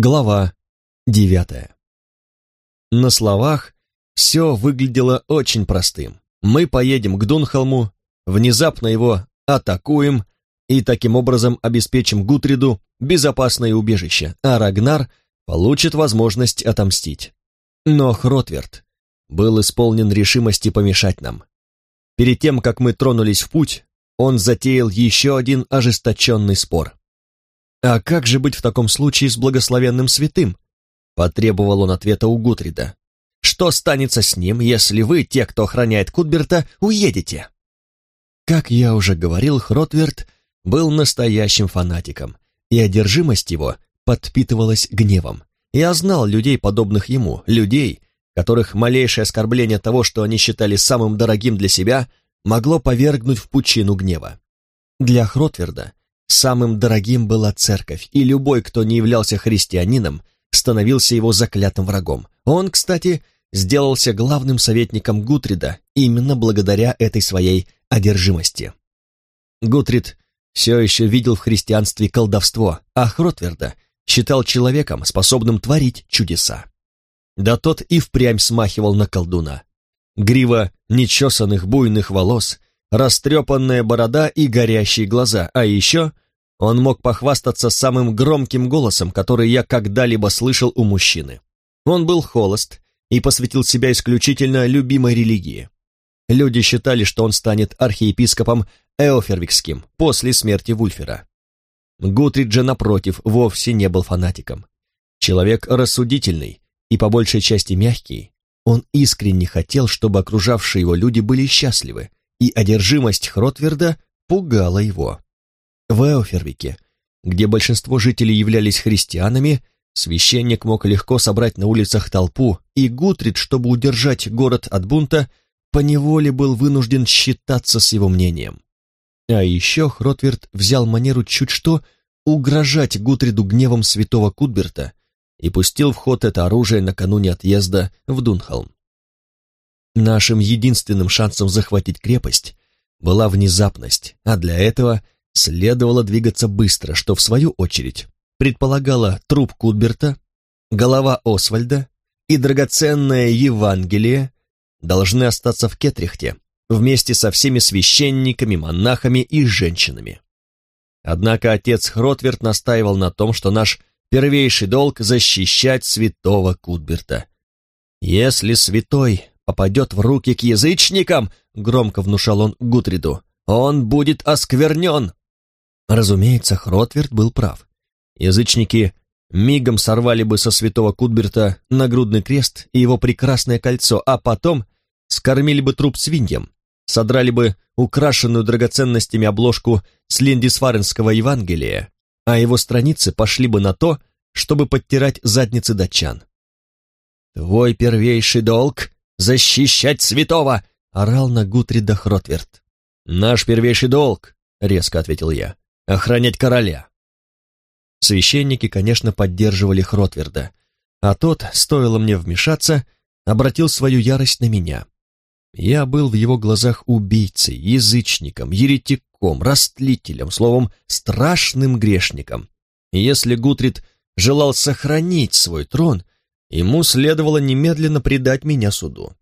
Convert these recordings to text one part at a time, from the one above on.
Глава девятая. На словах все выглядело очень простым. Мы поедем к Дунхолму, внезапно его атакуем и таким образом обеспечим Гутриду безопасное убежище, а Рагнар получит возможность отомстить. Но Хротверд был исполнен решимости помешать нам. Перед тем, как мы тронулись в путь, он затеял еще один ожесточенный спор. «А как же быть в таком случае с благословенным святым?» Потребовал он ответа у Гутрида. «Что станется с ним, если вы, те, кто охраняет Кутберта, уедете?» Как я уже говорил, Хротверд был настоящим фанатиком, и одержимость его подпитывалась гневом. Я знал людей, подобных ему, людей, которых малейшее оскорбление того, что они считали самым дорогим для себя, могло повергнуть в пучину гнева. Для Хротверда Самым дорогим была церковь, и любой, кто не являлся христианином, становился его заклятым врагом. Он, кстати, сделался главным советником Гутрида именно благодаря этой своей одержимости. Гутрид все еще видел в христианстве колдовство, а Хротверда считал человеком, способным творить чудеса. Да тот и впрямь смахивал на колдуна. Грива нечесанных буйных волос, растрепанная борода и горящие глаза, а еще он мог похвастаться самым громким голосом, который я когда-либо слышал у мужчины. Он был холост и посвятил себя исключительно любимой религии. Люди считали, что он станет архиепископом Эофервикским после смерти Вульфера. Гутрид же, напротив, вовсе не был фанатиком. Человек рассудительный и по большей части мягкий, он искренне хотел, чтобы окружавшие его люди были счастливы, и одержимость Хротверда пугала его. В Эофервике, где большинство жителей являлись христианами, священник мог легко собрать на улицах толпу, и Гутрид, чтобы удержать город от бунта, поневоле был вынужден считаться с его мнением. А еще Хротверд взял манеру чуть что угрожать Гутриду гневом святого Кутберта и пустил в ход это оружие накануне отъезда в Дунхолм. Нашим единственным шансом захватить крепость была внезапность, а для этого следовало двигаться быстро, что в свою очередь предполагало труп Кутберта, голова Освальда и драгоценное Евангелие должны остаться в Кетрихте вместе со всеми священниками, монахами и женщинами. Однако отец Хротверт настаивал на том, что наш первейший долг — защищать святого Кутберта. Если святой попадет в руки к язычникам, громко внушал он Гутриду, он будет осквернен. Разумеется, Хротверд был прав. Язычники мигом сорвали бы со святого Кутберта нагрудный крест и его прекрасное кольцо, а потом скормили бы труп свиньям, содрали бы украшенную драгоценностями обложку с Линдисфаренского Евангелия, а его страницы пошли бы на то, чтобы подтирать задницы датчан. «Твой первейший долг защищать святого!» — орал на Гутрида Хротверд. «Наш первейший долг», — резко ответил я, — «охранять короля». Священники, конечно, поддерживали Хротверда, а тот, стоило мне вмешаться, обратил свою ярость на меня. Я был в его глазах убийцей, язычником, еретиком, растлителем, словом, страшным грешником. И если Гутрид желал сохранить свой трон, ему следовало немедленно предать меня суду.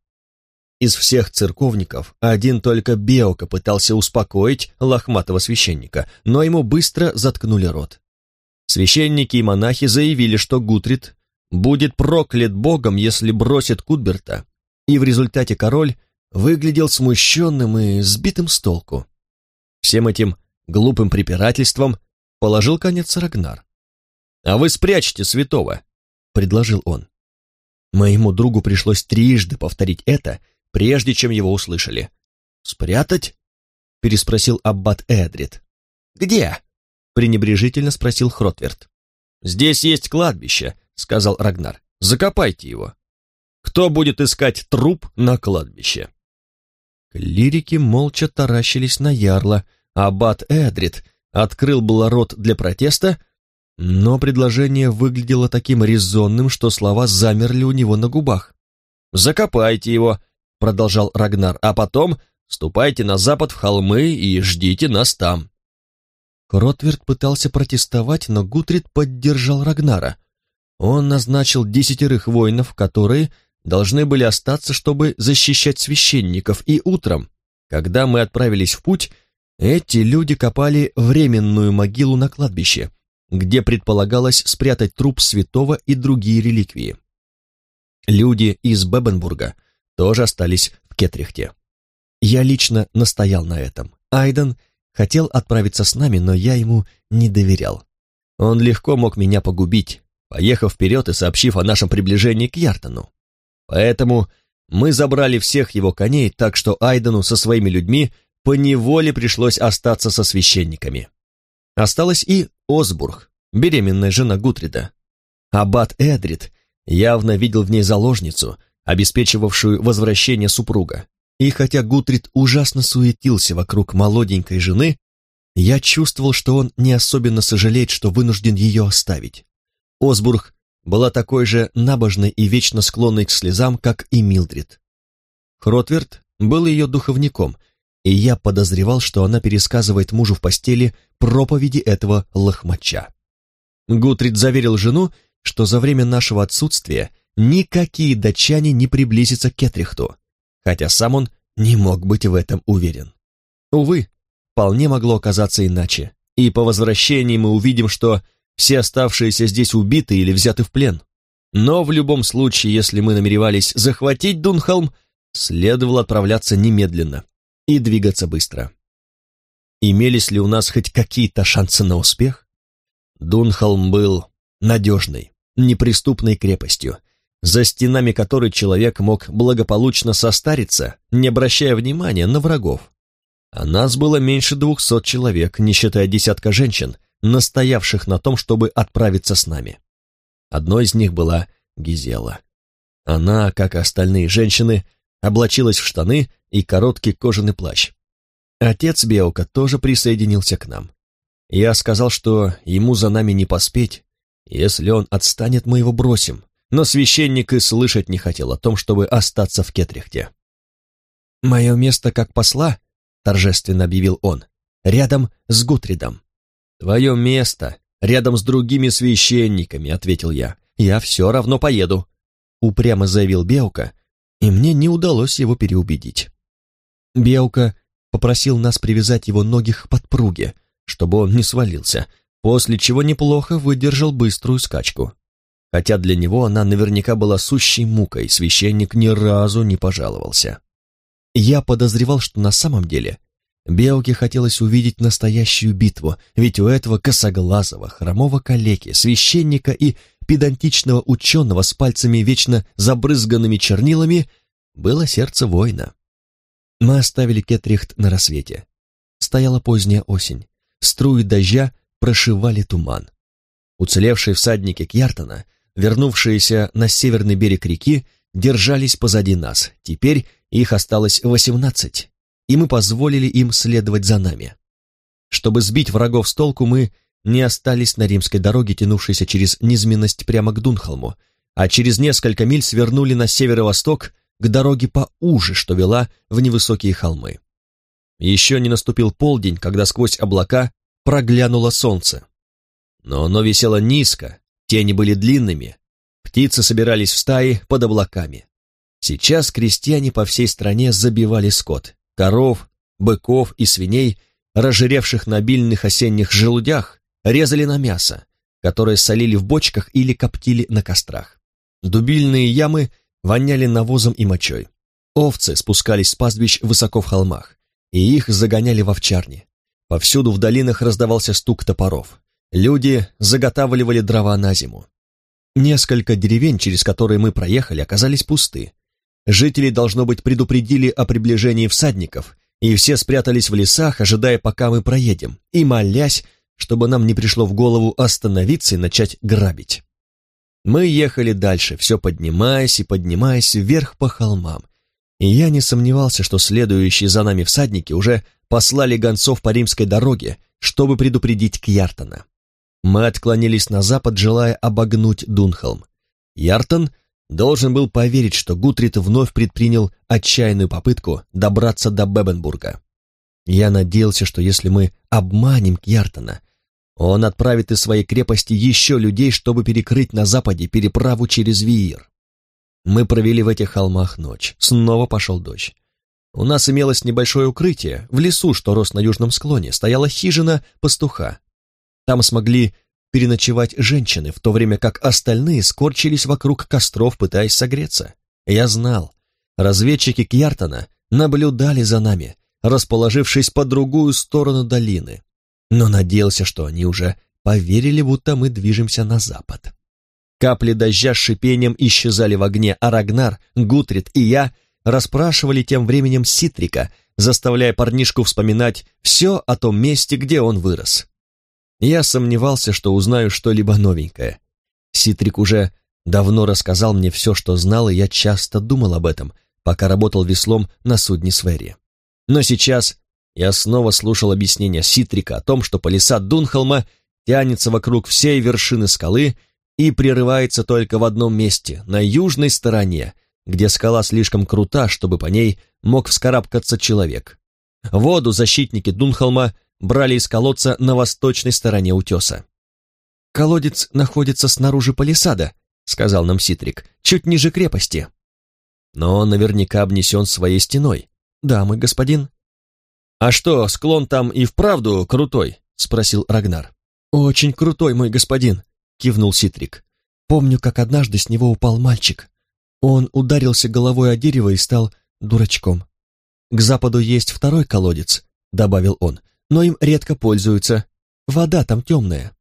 Из всех церковников один только Беока пытался успокоить лохматого священника, но ему быстро заткнули рот. Священники и монахи заявили, что Гутрид будет проклят Богом, если бросит Кутберта, и в результате король выглядел смущенным и сбитым с толку. Всем этим глупым препирательством положил конец Рагнар. «А вы спрячьте святого», — предложил он. Моему другу пришлось трижды повторить это, прежде чем его услышали. «Спрятать?» — переспросил аббат Эдрид. «Где?» — пренебрежительно спросил Хротверд. «Здесь есть кладбище», — сказал Рагнар. «Закопайте его». «Кто будет искать труп на кладбище?» Клирики молча таращились на ярла, а аббат Эдрид открыл было рот для протеста, но предложение выглядело таким резонным, что слова замерли у него на губах. «Закопайте его», — продолжал Рагнар, «а потом ступайте на запад в холмы и ждите нас там». Кротверд пытался протестовать, но Гутрид поддержал Рагнара. он назначил десятерых воинов, которые должны были остаться, чтобы защищать священников, и утром, когда мы отправились в путь, эти люди копали временную могилу на кладбище, где предполагалось спрятать труп святого и другие реликвии. Люди из Бебенбурга тоже остались в Кетрихте. Я лично настоял на этом. Айден хотел отправиться с нами, но я ему не доверял. Он легко мог меня погубить, поехав вперед и сообщив о нашем приближении к Яртону. Поэтому мы забрали всех его коней, так что Айдену со своими людьми поневоле пришлось остаться со священниками. Осталась и Осбург, беременная жена Гутрида. Аббат Эдрид явно видел в ней заложницу, обеспечивавшую возвращение супруга. И хотя Гутрид ужасно суетился вокруг молоденькой жены, я чувствовал, что он не особенно сожалеет, что вынужден ее оставить. Осбург была такой же набожной и вечно склонной к слезам, как и Милдрид. Хротверд был ее духовником, и я подозревал, что она пересказывает мужу в постели проповеди этого лохмача. Гутрид заверил жену, что за время нашего отсутствия никакие датчане не приблизятся к Кетрихту, хотя сам он не мог быть в этом уверен. Увы, вполне могло оказаться иначе, и по возвращении мы увидим, что все оставшиеся здесь убиты или взяты в плен. Но в любом случае, если мы намеревались захватить Дунхолм, следовало отправляться немедленно и двигаться быстро. Имелись ли у нас хоть какие-то шансы на успех? Дунхолм был надежной, неприступной крепостью, за стенами которой человек мог благополучно состариться, не обращая внимания на врагов. А нас было меньше двухсот человек, не считая десятка женщин, настоявших на том, чтобы отправиться с нами. Одной из них была Гизела. Она, как и остальные женщины, облачилась в штаны и короткий кожаный плащ. Отец Беока тоже присоединился к нам. Я сказал, что ему за нами не поспеть. Если он отстанет, мы его бросим. Но священник и слышать не хотел о том, чтобы остаться в Кетрихте. «Мое место как посла», — торжественно объявил он, — «рядом с Гутридом». «Твое место рядом с другими священниками», — ответил я. «Я все равно поеду», — упрямо заявил Беука, и мне не удалось его переубедить. Беука попросил нас привязать его ноги к подпруге, чтобы он не свалился, после чего неплохо выдержал быструю скачку. Хотя для него она наверняка была сущей мукой, священник ни разу не пожаловался. Я подозревал, что на самом деле Беуке хотелось увидеть настоящую битву, ведь у этого косоглазого, хромого калеки, священника и педантичного ученого с пальцами вечно забрызганными чернилами было сердце воина. Мы оставили Кетрихт на рассвете. Стояла поздняя осень. Струи дождя прошивали туман. Уцелевшие всадники Кьяртона, вернувшиеся на северный берег реки, держались позади нас. Теперь их осталось восемнадцать и мы позволили им следовать за нами. Чтобы сбить врагов с толку, мы не остались на римской дороге, тянувшейся через низменность прямо к Дунхолму, а через несколько миль свернули на северо-восток к дороге поуже, что вела в невысокие холмы. Еще не наступил полдень, когда сквозь облака проглянуло солнце. Но оно висело низко, тени были длинными, птицы собирались в стаи под облаками. Сейчас крестьяне по всей стране забивали скот коров, быков и свиней, разжиревших на обильных осенних желудях, резали на мясо, которое солили в бочках или коптили на кострах. Дубильные ямы воняли навозом и мочой. Овцы спускались с пастбищ высоко в холмах, и их загоняли в овчарни. Повсюду в долинах раздавался стук топоров. Люди заготавливали дрова на зиму. Несколько деревень, через которые мы проехали, оказались пусты. Жители, должно быть, предупредили о приближении всадников, и все спрятались в лесах, ожидая, пока мы проедем, и молясь, чтобы нам не пришло в голову остановиться и начать грабить. Мы ехали дальше, все поднимаясь и поднимаясь вверх по холмам, и я не сомневался, что следующие за нами всадники уже послали гонцов по римской дороге, чтобы предупредить Кьяртона. Мы отклонились на запад, желая обогнуть Дунхолм. Яртон — должен был поверить, что Гутрид вновь предпринял отчаянную попытку добраться до Бебенбурга. Я надеялся, что если мы обманем Кьяртона, Он отправит из своей крепости еще людей, чтобы перекрыть на западе переправу через Виир. Мы провели в этих холмах ночь. Снова пошел дождь. У нас имелось небольшое укрытие. В лесу, что рос на южном склоне, стояла хижина пастуха. Там смогли переночевать женщины, в то время как остальные скорчились вокруг костров, пытаясь согреться. Я знал, разведчики Кьяртона наблюдали за нами, расположившись по другую сторону долины, но надеялся, что они уже поверили, будто мы движемся на запад. Капли дождя с шипением исчезали в огне, а Рагнар, Гутрид и я расспрашивали тем временем Ситрика, заставляя парнишку вспоминать все о том месте, где он вырос. Я сомневался, что узнаю что-либо новенькое. Ситрик уже давно рассказал мне все, что знал, и я часто думал об этом, пока работал веслом на судне Свери. Но сейчас я снова слушал объяснения Ситрика о том, что полиса Дунхолма тянется вокруг всей вершины скалы и прерывается только в одном месте, на южной стороне, где скала слишком крута, чтобы по ней мог вскарабкаться человек. Воду защитники Дунхолма брали из колодца на восточной стороне утеса. «Колодец находится снаружи палисада», — сказал нам Ситрик, — «чуть ниже крепости». «Но он наверняка обнесен своей стеной». «Да, мой господин». «А что, склон там и вправду крутой?» — спросил Рагнар. «Очень крутой, мой господин», — кивнул Ситрик. «Помню, как однажды с него упал мальчик. Он ударился головой о дерево и стал дурачком. К западу есть второй колодец», — добавил он, но им редко пользуются. Вода там темная.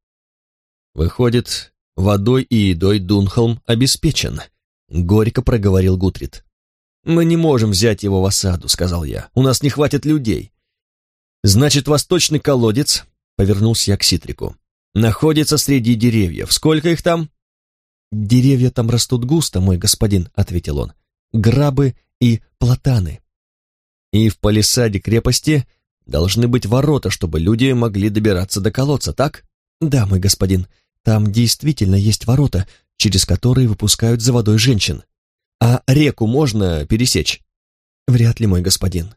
Выходит, водой и едой Дунхолм обеспечен, горько проговорил Гутрид. Мы не можем взять его в осаду, сказал я. У нас не хватит людей. Значит, восточный колодец, повернулся я к Ситрику, находится среди деревьев. Сколько их там? Деревья там растут густо, мой господин, ответил он. Грабы и платаны. И в палисаде крепости Должны быть ворота, чтобы люди могли добираться до колодца, так? Да, мой господин, там действительно есть ворота, через которые выпускают за водой женщин. А реку можно пересечь? Вряд ли, мой господин.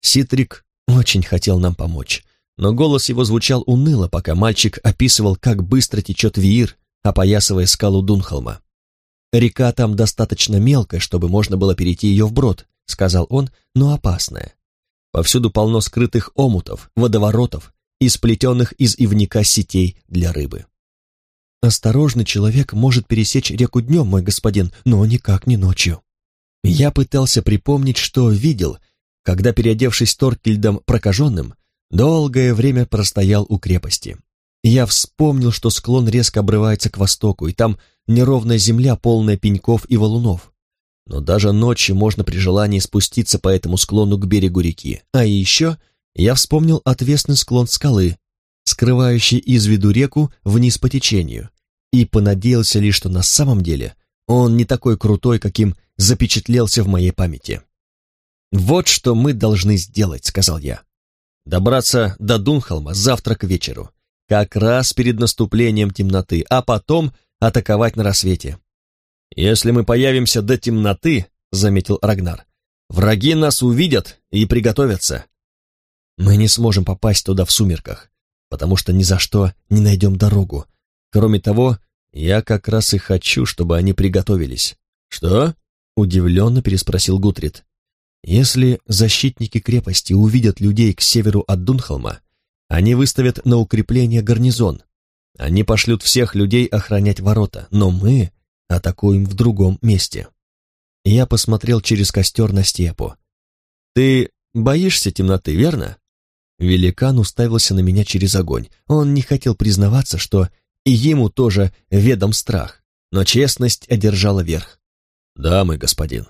Ситрик очень хотел нам помочь, но голос его звучал уныло, пока мальчик описывал, как быстро течет Виир, опоясывая скалу Дунхолма. «Река там достаточно мелкая, чтобы можно было перейти ее вброд», — сказал он, — «но опасная. Повсюду полно скрытых омутов, водоворотов и сплетенных из ивника сетей для рыбы. Осторожный человек может пересечь реку днем, мой господин, но никак не ночью. Я пытался припомнить, что видел, когда, переодевшись Торкельдом прокаженным, долгое время простоял у крепости. Я вспомнил, что склон резко обрывается к востоку, и там неровная земля, полная пеньков и валунов но даже ночью можно при желании спуститься по этому склону к берегу реки. А еще я вспомнил отвесный склон скалы, скрывающий из виду реку вниз по течению, и понадеялся лишь, что на самом деле он не такой крутой, каким запечатлелся в моей памяти. «Вот что мы должны сделать», — сказал я. «Добраться до Дунхолма завтра к вечеру, как раз перед наступлением темноты, а потом атаковать на рассвете. «Если мы появимся до темноты», — заметил Рагнар, — «враги нас увидят и приготовятся». «Мы не сможем попасть туда в сумерках, потому что ни за что не найдем дорогу. Кроме того, я как раз и хочу, чтобы они приготовились». «Что?» — удивленно переспросил Гутрид. «Если защитники крепости увидят людей к северу от Дунхолма, они выставят на укрепление гарнизон. Они пошлют всех людей охранять ворота, но мы атакуем в другом месте. Я посмотрел через костер на степу. «Ты боишься темноты, верно?» Великан уставился на меня через огонь. Он не хотел признаваться, что и ему тоже ведом страх, но честность одержала верх. «Да, мой господин.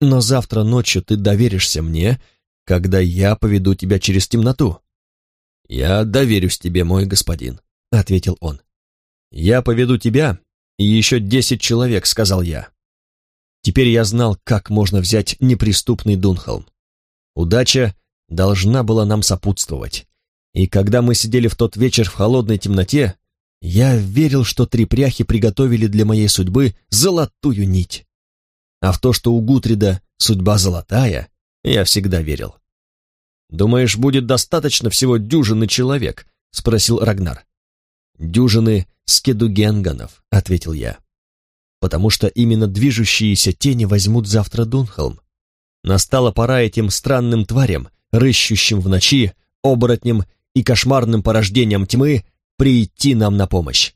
Но завтра ночью ты доверишься мне, когда я поведу тебя через темноту». «Я доверюсь тебе, мой господин», — ответил он. «Я поведу тебя «И еще десять человек», — сказал я. Теперь я знал, как можно взять неприступный Дунхолм. Удача должна была нам сопутствовать. И когда мы сидели в тот вечер в холодной темноте, я верил, что три пряхи приготовили для моей судьбы золотую нить. А в то, что у Гутрида судьба золотая, я всегда верил. «Думаешь, будет достаточно всего дюжины человек?» — спросил Рагнар. дюжины скедугенганов», — ответил я. «Потому что именно движущиеся тени возьмут завтра Дунхолм. Настала пора этим странным тварям, рыщущим в ночи, оборотням и кошмарным порождениям тьмы, прийти нам на помощь.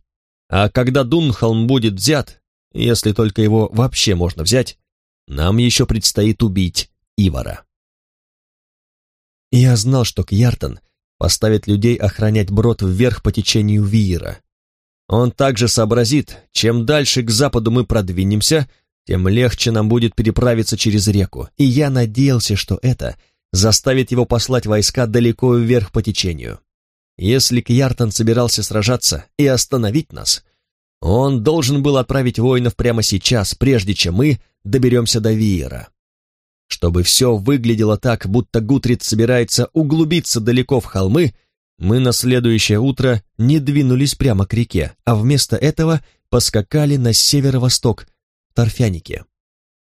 А когда Дунхолм будет взят, если только его вообще можно взять, нам еще предстоит убить Ивара. Я знал, что Кьяртон поставит людей охранять брод вверх по течению Виера. Он также сообразит, чем дальше к западу мы продвинемся, тем легче нам будет переправиться через реку, и я надеялся, что это заставит его послать войска далеко вверх по течению. Если Кьяртон собирался сражаться и остановить нас, он должен был отправить воинов прямо сейчас, прежде чем мы доберемся до Виера. Чтобы все выглядело так, будто Гутрид собирается углубиться далеко в холмы, мы на следующее утро не двинулись прямо к реке, а вместо этого поскакали на северо-восток, в Торфянике.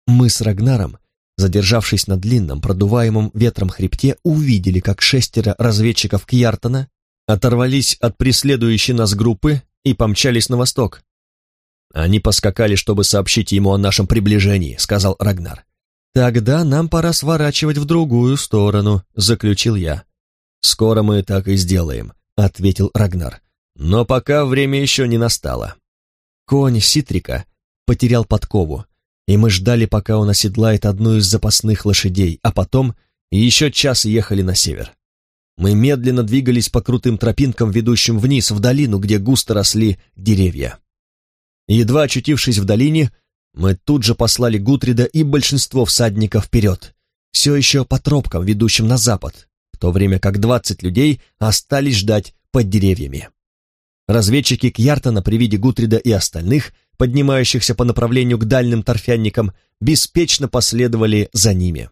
Мы с Рагнаром, задержавшись на длинном, продуваемом ветром хребте, увидели, как шестеро разведчиков Кьяртона оторвались от преследующей нас группы и помчались на восток, «Они поскакали, чтобы сообщить ему о нашем приближении», — сказал Рагнар. «Тогда нам пора сворачивать в другую сторону», — заключил я. «Скоро мы так и сделаем», — ответил Рагнар. «Но пока время еще не настало». Конь Ситрика потерял подкову, и мы ждали, пока он оседлает одну из запасных лошадей, а потом еще час ехали на север. Мы медленно двигались по крутым тропинкам, ведущим вниз, в долину, где густо росли деревья. Едва очутившись в долине, мы тут же послали Гутрида и большинство всадников вперед, все еще по тропкам, ведущим на запад, в то время как двадцать людей остались ждать под деревьями. Разведчики Кьяртона при виде Гутрида и остальных, поднимающихся по направлению к дальним торфянникам, беспечно последовали за ними.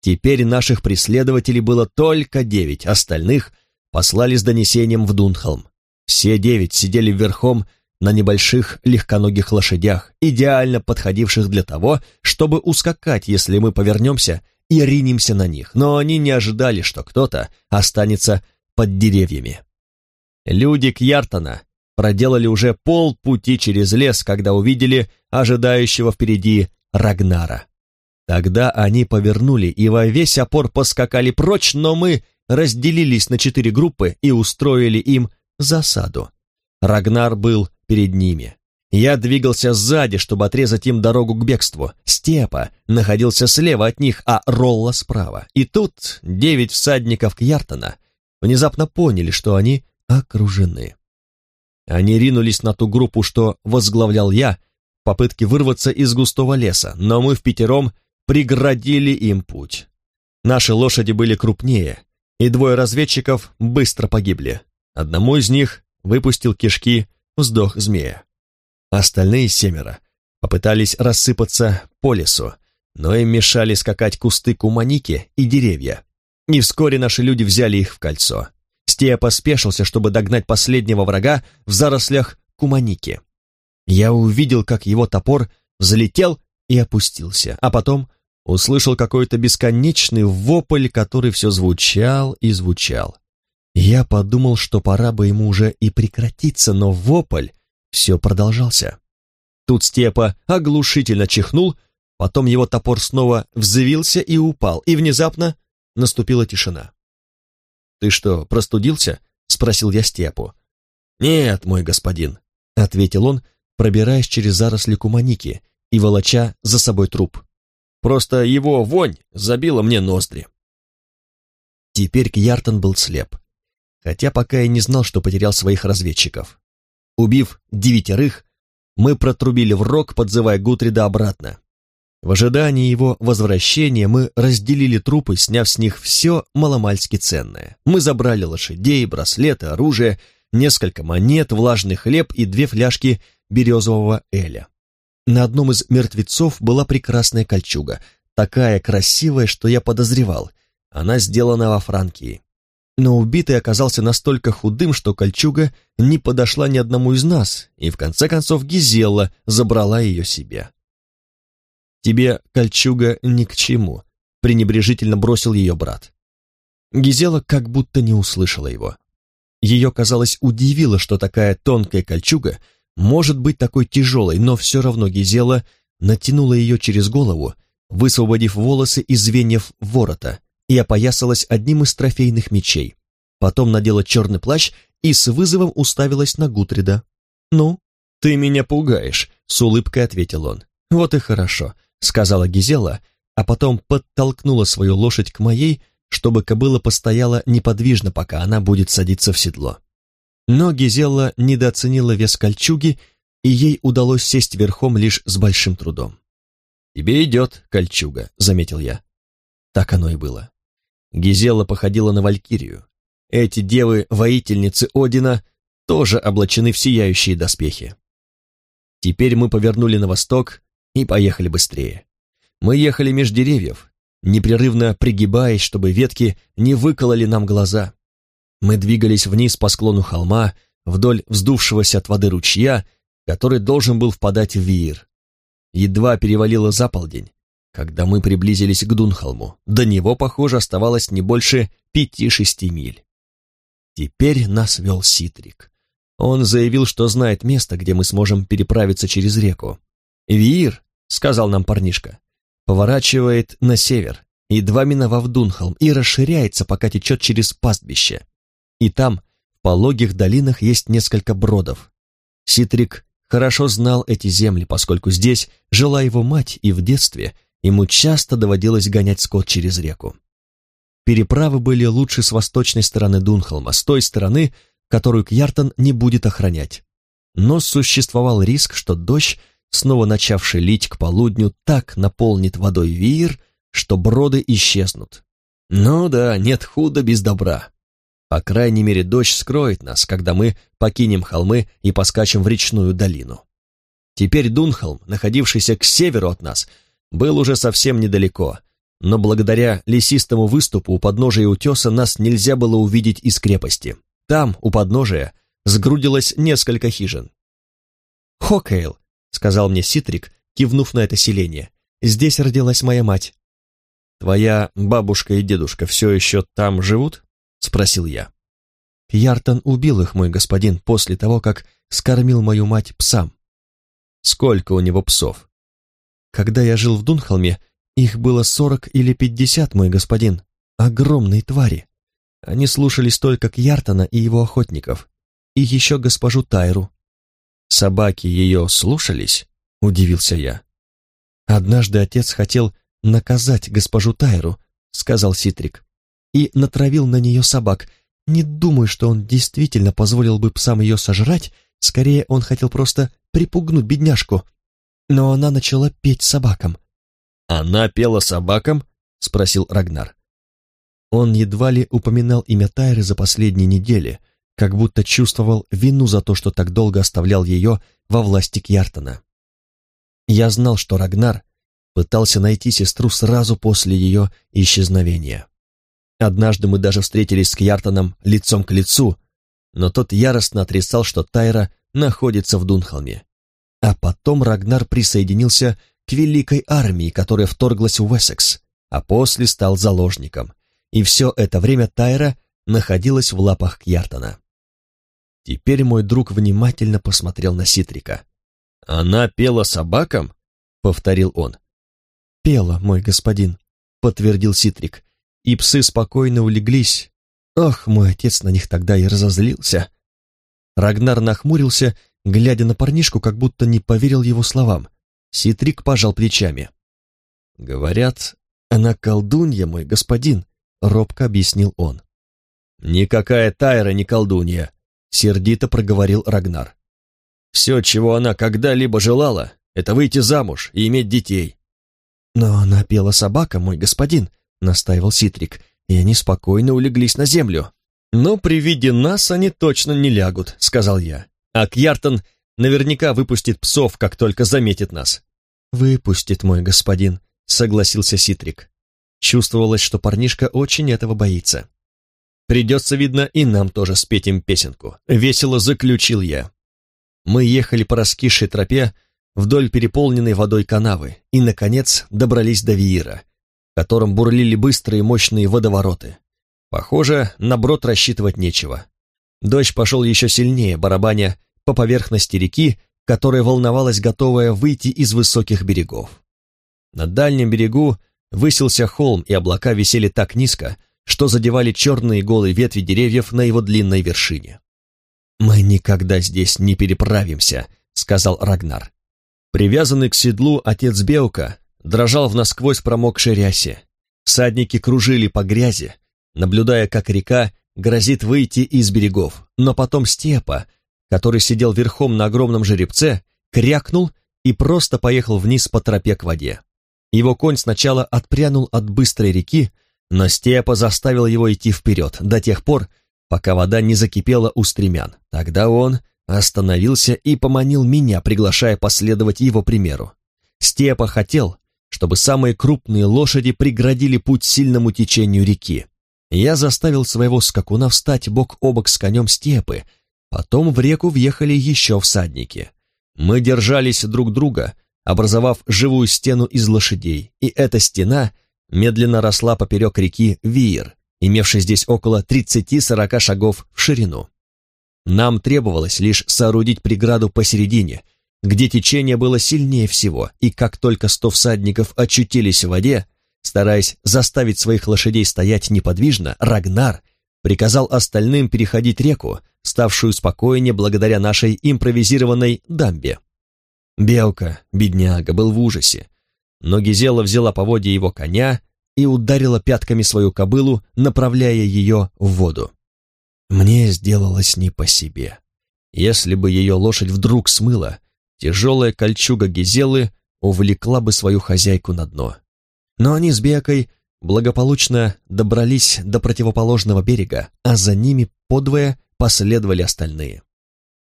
Теперь наших преследователей было только девять, остальных послали с донесением в Дунхолм. Все девять сидели верхом на небольших легконогих лошадях, идеально подходивших для того, чтобы ускакать, если мы повернемся и ринемся на них, но они не ожидали, что кто-то останется под деревьями. Люди Кьяртона проделали уже полпути через лес, когда увидели ожидающего впереди Рагнара. Тогда они повернули и во весь опор поскакали прочь, но мы разделились на четыре группы и устроили им засаду. Рагнар был перед ними. Я двигался сзади, чтобы отрезать им дорогу к бегству. Степа находился слева от них, а Ролла справа. И тут девять всадников Кьяртона внезапно поняли, что они окружены. Они ринулись на ту группу, что возглавлял я, в попытке вырваться из густого леса, но мы в пятером преградили им путь. Наши лошади были крупнее, и двое разведчиков быстро погибли. Одному из них выпустил кишки вздох змея. Остальные семеро попытались рассыпаться по лесу, но им мешали скакать кусты куманики и деревья. И вскоре наши люди взяли их в кольцо. Стея поспешился, чтобы догнать последнего врага в зарослях куманики. Я увидел, как его топор взлетел и опустился, а потом услышал какой-то бесконечный вопль, который все звучал и звучал. Я подумал, что пора бы ему уже и прекратиться, но вопль все продолжался. Тут Степа оглушительно чихнул, потом его топор снова взвился и упал, и внезапно наступила тишина. «Ты что, простудился?» — спросил я Степу. «Нет, мой господин», — ответил он, пробираясь через заросли куманики и волоча за собой труп. «Просто его вонь забила мне ноздри». Теперь Кьяртон был слеп хотя пока и не знал, что потерял своих разведчиков. Убив девятерых, мы протрубили в рог, подзывая Гутрида обратно. В ожидании его возвращения мы разделили трупы, сняв с них все маломальски ценное. Мы забрали лошадей, браслеты, оружие, несколько монет, влажный хлеб и две фляжки березового эля. На одном из мертвецов была прекрасная кольчуга, такая красивая, что я подозревал. Она сделана во Франкии но убитый оказался настолько худым, что кольчуга не подошла ни одному из нас, и в конце концов Гизелла забрала ее себе. «Тебе кольчуга ни к чему», — пренебрежительно бросил ее брат. Гизела как будто не услышала его. Ее, казалось, удивило, что такая тонкая кольчуга может быть такой тяжелой, но все равно Гизела натянула ее через голову, высвободив волосы из звеньев ворота, и опоясалась одним из трофейных мечей. Потом надела черный плащ и с вызовом уставилась на Гутрида. «Ну, ты меня пугаешь», — с улыбкой ответил он. «Вот и хорошо», — сказала Гизела, а потом подтолкнула свою лошадь к моей, чтобы кобыла постояла неподвижно, пока она будет садиться в седло. Но Гизела недооценила вес кольчуги, и ей удалось сесть верхом лишь с большим трудом. «Тебе идет кольчуга», — заметил я. Так оно и было. Гизела походила на валькирию. Эти девы-воительницы Одина тоже облачены в сияющие доспехи. Теперь мы повернули на восток и поехали быстрее. Мы ехали меж деревьев, непрерывно пригибаясь, чтобы ветки не выкололи нам глаза. Мы двигались вниз по склону холма, вдоль вздувшегося от воды ручья, который должен был впадать в Виир. Едва перевалило за полдень, когда мы приблизились к Дунхолму. До него, похоже, оставалось не больше пяти-шести миль. Теперь нас вел Ситрик. Он заявил, что знает место, где мы сможем переправиться через реку. «Виир», — сказал нам парнишка, — поворачивает на север, едва миновав Дунхолм, и расширяется, пока течет через пастбище. И там, в пологих долинах, есть несколько бродов. Ситрик хорошо знал эти земли, поскольку здесь жила его мать, и в детстве ему часто доводилось гонять скот через реку. Переправы были лучше с восточной стороны Дунхолма, с той стороны, которую Кьяртон не будет охранять. Но существовал риск, что дождь, снова начавший лить к полудню, так наполнит водой виир, что броды исчезнут. Ну да, нет худа без добра. По крайней мере, дождь скроет нас, когда мы покинем холмы и поскачем в речную долину. Теперь Дунхолм, находившийся к северу от нас, был уже совсем недалеко, но благодаря лесистому выступу у подножия утеса нас нельзя было увидеть из крепости. Там, у подножия, сгрудилось несколько хижин. «Хокейл», — сказал мне Ситрик, кивнув на это селение, — «здесь родилась моя мать». «Твоя бабушка и дедушка все еще там живут?» — спросил я. «Яртон убил их, мой господин, после того, как скормил мою мать псам». «Сколько у него псов?» «Когда я жил в Дунхолме, их было сорок или пятьдесят, мой господин. Огромные твари. Они слушались только Кьяртона и его охотников. И еще госпожу Тайру. Собаки ее слушались? Удивился я. Однажды отец хотел наказать госпожу Тайру, сказал Ситрик, и натравил на нее собак. Не думаю, что он действительно позволил бы псам ее сожрать, скорее он хотел просто припугнуть бедняжку. Но она начала петь собакам. «Она пела собакам?» — спросил Рагнар. Он едва ли упоминал имя Тайры за последние недели, как будто чувствовал вину за то, что так долго оставлял ее во власти Кьяртона. Я знал, что Рагнар пытался найти сестру сразу после ее исчезновения. Однажды мы даже встретились с Кьяртоном лицом к лицу, но тот яростно отрицал, что Тайра находится в Дунхолме. А потом Рагнар присоединился к великой армии, которая вторглась в Уэссекс, а после стал заложником. И все это время Тайра находилась в лапах Кьяртона. Теперь мой друг внимательно посмотрел на Ситрика. «Она пела собакам?» — повторил он. «Пела, мой господин», — подтвердил Ситрик, и псы спокойно улеглись. Ох, мой отец на них тогда и разозлился. Рагнар нахмурился, глядя на парнишку, как будто не поверил его словам. Ситрик пожал плечами. «Говорят, она колдунья, мой господин», — робко объяснил он. «Никакая Тайра не колдунья», — сердито проговорил Рагнар. «Все, чего она когда-либо желала, это выйти замуж и иметь детей». «Но она пела собака, мой господин», — настаивал Ситрик, и они спокойно улеглись на землю. «Но при виде нас они точно не лягут», — сказал я. «А Кьяртон наверняка выпустит псов, как только заметит нас. «Выпустит, мой господин», — согласился Ситрик. Чувствовалось, что парнишка очень этого боится. «Придется, видно, и нам тоже спеть им песенку», — весело заключил я. Мы ехали по раскисшей тропе вдоль переполненной водой канавы и, наконец, добрались до Виира, в котором бурлили быстрые мощные водовороты. Похоже, на брод рассчитывать нечего. Дождь пошел еще сильнее, барабаня по поверхности реки, которая волновалась, готовая выйти из высоких берегов. На дальнем берегу высился холм, и облака висели так низко, что задевали черные голые ветви деревьев на его длинной вершине. «Мы никогда здесь не переправимся», — сказал Рагнар. Привязанный к седлу отец Беука дрожал в насквозь промокшей рясе. Всадники кружили по грязи, наблюдая, как река грозит выйти из берегов, но потом Степа, который сидел верхом на огромном жеребце, крякнул и просто поехал вниз по тропе к воде. Его конь сначала отпрянул от быстрой реки, но Степа заставил его идти вперед до тех пор, пока вода не закипела у стремян. Тогда он остановился и поманил меня, приглашая последовать его примеру. Степа хотел, чтобы самые крупные лошади преградили путь сильному течению реки. Я заставил своего скакуна встать бок о бок с конем Степы, потом в реку въехали еще всадники. Мы держались друг друга, образовав живую стену из лошадей, и эта стена медленно росла поперек реки Виер, имевшей здесь около 30-40 шагов в ширину. Нам требовалось лишь соорудить преграду посередине, где течение было сильнее всего, и как только сто всадников очутились в воде, стараясь заставить своих лошадей стоять неподвижно, Рагнар приказал остальным переходить реку, ставшую спокойнее благодаря нашей импровизированной дамбе. Белка, бедняга, был в ужасе, но Гизела взяла поводья его коня и ударила пятками свою кобылу, направляя ее в воду. Мне сделалось не по себе. Если бы ее лошадь вдруг смыла, тяжелая кольчуга Гизелы увлекла бы свою хозяйку на дно. Но они с Бекой благополучно добрались до противоположного берега, а за ними подвое последовали остальные.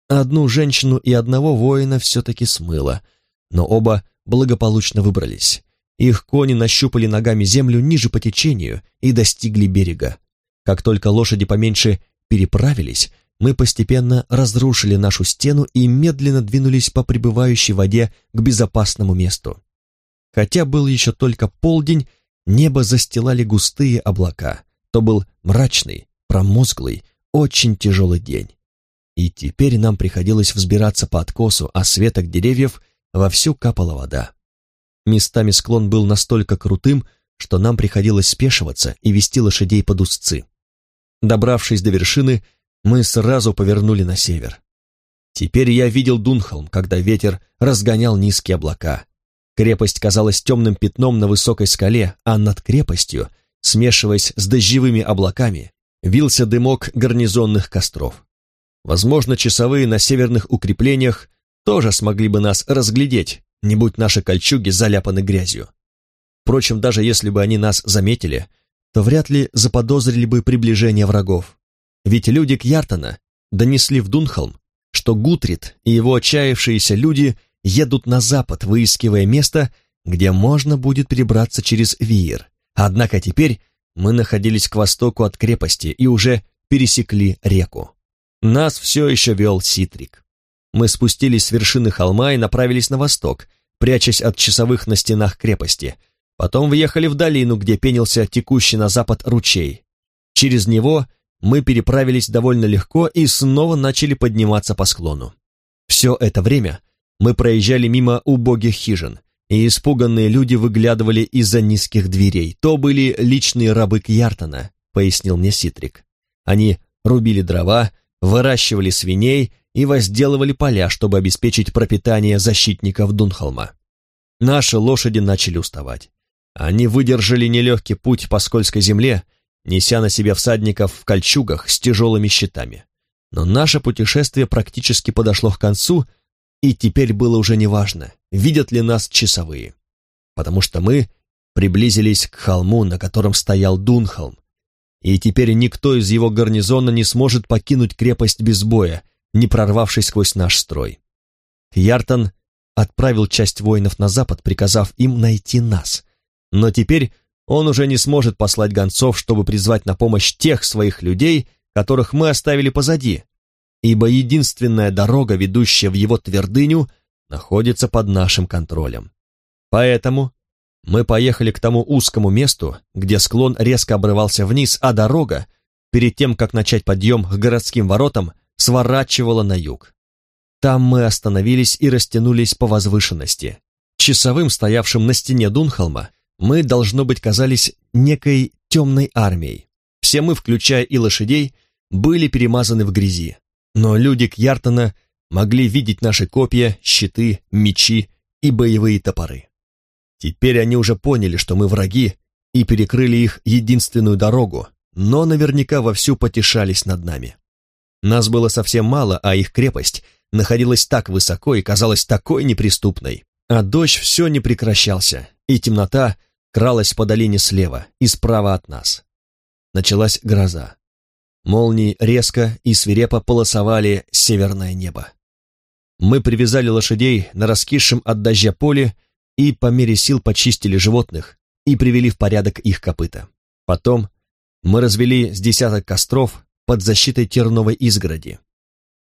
Одну женщину и одного воина все-таки смыло, но оба благополучно выбрались. Их кони нащупали ногами землю ниже по течению и достигли берега. Как только лошади поменьше переправились, мы постепенно разрушили нашу стену и медленно двинулись по прибывающей воде к безопасному месту. Хотя был еще только полдень, небо застилали густые облака. То был мрачный, промозглый, очень тяжелый день. И теперь нам приходилось взбираться по откосу, а с веток деревьев вовсю капала вода. Местами склон был настолько крутым, что нам приходилось спешиваться и вести лошадей под узцы. Добравшись до вершины, мы сразу повернули на север. Теперь я видел Дунхолм, когда ветер разгонял низкие облака. Крепость казалась темным пятном на высокой скале, а над крепостью, смешиваясь с дождевыми облаками, вился дымок гарнизонных костров. Возможно, часовые на северных укреплениях тоже смогли бы нас разглядеть, не будь наши кольчуги заляпаны грязью. Впрочем, даже если бы они нас заметили, то вряд ли заподозрили бы приближение врагов. Ведь люди Кьяртона донесли в Дунхолм, что Гутрид и его отчаявшиеся люди едут на запад, выискивая место, где можно будет перебраться через Виер. Однако теперь мы находились к востоку от крепости и уже пересекли реку. Нас все еще вел Ситрик. Мы спустились с вершины холма и направились на восток, прячась от часовых на стенах крепости, Потом въехали в долину, где пенился текущий на запад ручей. Через него мы переправились довольно легко и снова начали подниматься по склону. Все это время мы проезжали мимо убогих хижин, и испуганные люди выглядывали из-за низких дверей. То были личные рабы Кьяртона, пояснил мне Ситрик. Они рубили дрова, выращивали свиней и возделывали поля, чтобы обеспечить пропитание защитников Дунхолма. Наши лошади начали уставать. Они выдержали нелегкий путь по скользкой земле, неся на себе всадников в кольчугах с тяжелыми щитами. Но наше путешествие практически подошло к концу, и теперь было уже неважно, видят ли нас часовые. Потому что мы приблизились к холму, на котором стоял Дунхолм, и теперь никто из его гарнизона не сможет покинуть крепость без боя, не прорвавшись сквозь наш строй. Яртон отправил часть воинов на запад, приказав им найти нас, но теперь он уже не сможет послать гонцов, чтобы призвать на помощь тех своих людей, которых мы оставили позади, ибо единственная дорога, ведущая в его твердыню, находится под нашим контролем. Поэтому мы поехали к тому узкому месту, где склон резко обрывался вниз, а дорога перед тем, как начать подъем к городским воротам, сворачивала на юг. Там мы остановились и растянулись по возвышенности. Часовым, стоявшим на стене Дунхолма, мы, должно быть, казались некой темной армией. Все мы, включая и лошадей, были перемазаны в грязи. Но люди Кьяртона могли видеть наши копья, щиты, мечи и боевые топоры. Теперь они уже поняли, что мы враги, и перекрыли их единственную дорогу, но наверняка вовсю потешались над нами. Нас было совсем мало, а их крепость находилась так высоко и казалась такой неприступной. А дождь все не прекращался, и темнота кралась по долине слева и справа от нас. Началась гроза. Молнии резко и свирепо полосовали северное небо. Мы привязали лошадей на раскисшем от дождя поле и по мере сил почистили животных и привели в порядок их копыта. Потом мы развели с десяток костров под защитой терновой изгороди.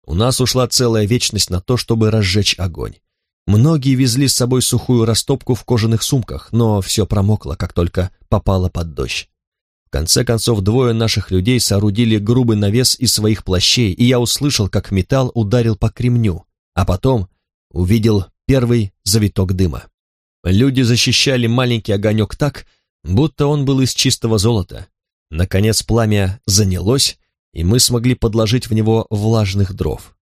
У нас ушла целая вечность на то, чтобы разжечь огонь. Многие везли с собой сухую растопку в кожаных сумках, но все промокло, как только попало под дождь. Конце концов, двое наших людей соорудили грубый навес из своих плащей, и я услышал, как металл ударил по кремню, а потом увидел первый завиток дыма. Люди защищали маленький огонек так, будто он был из чистого золота. Наконец пламя занялось, и мы смогли подложить в него влажных дров.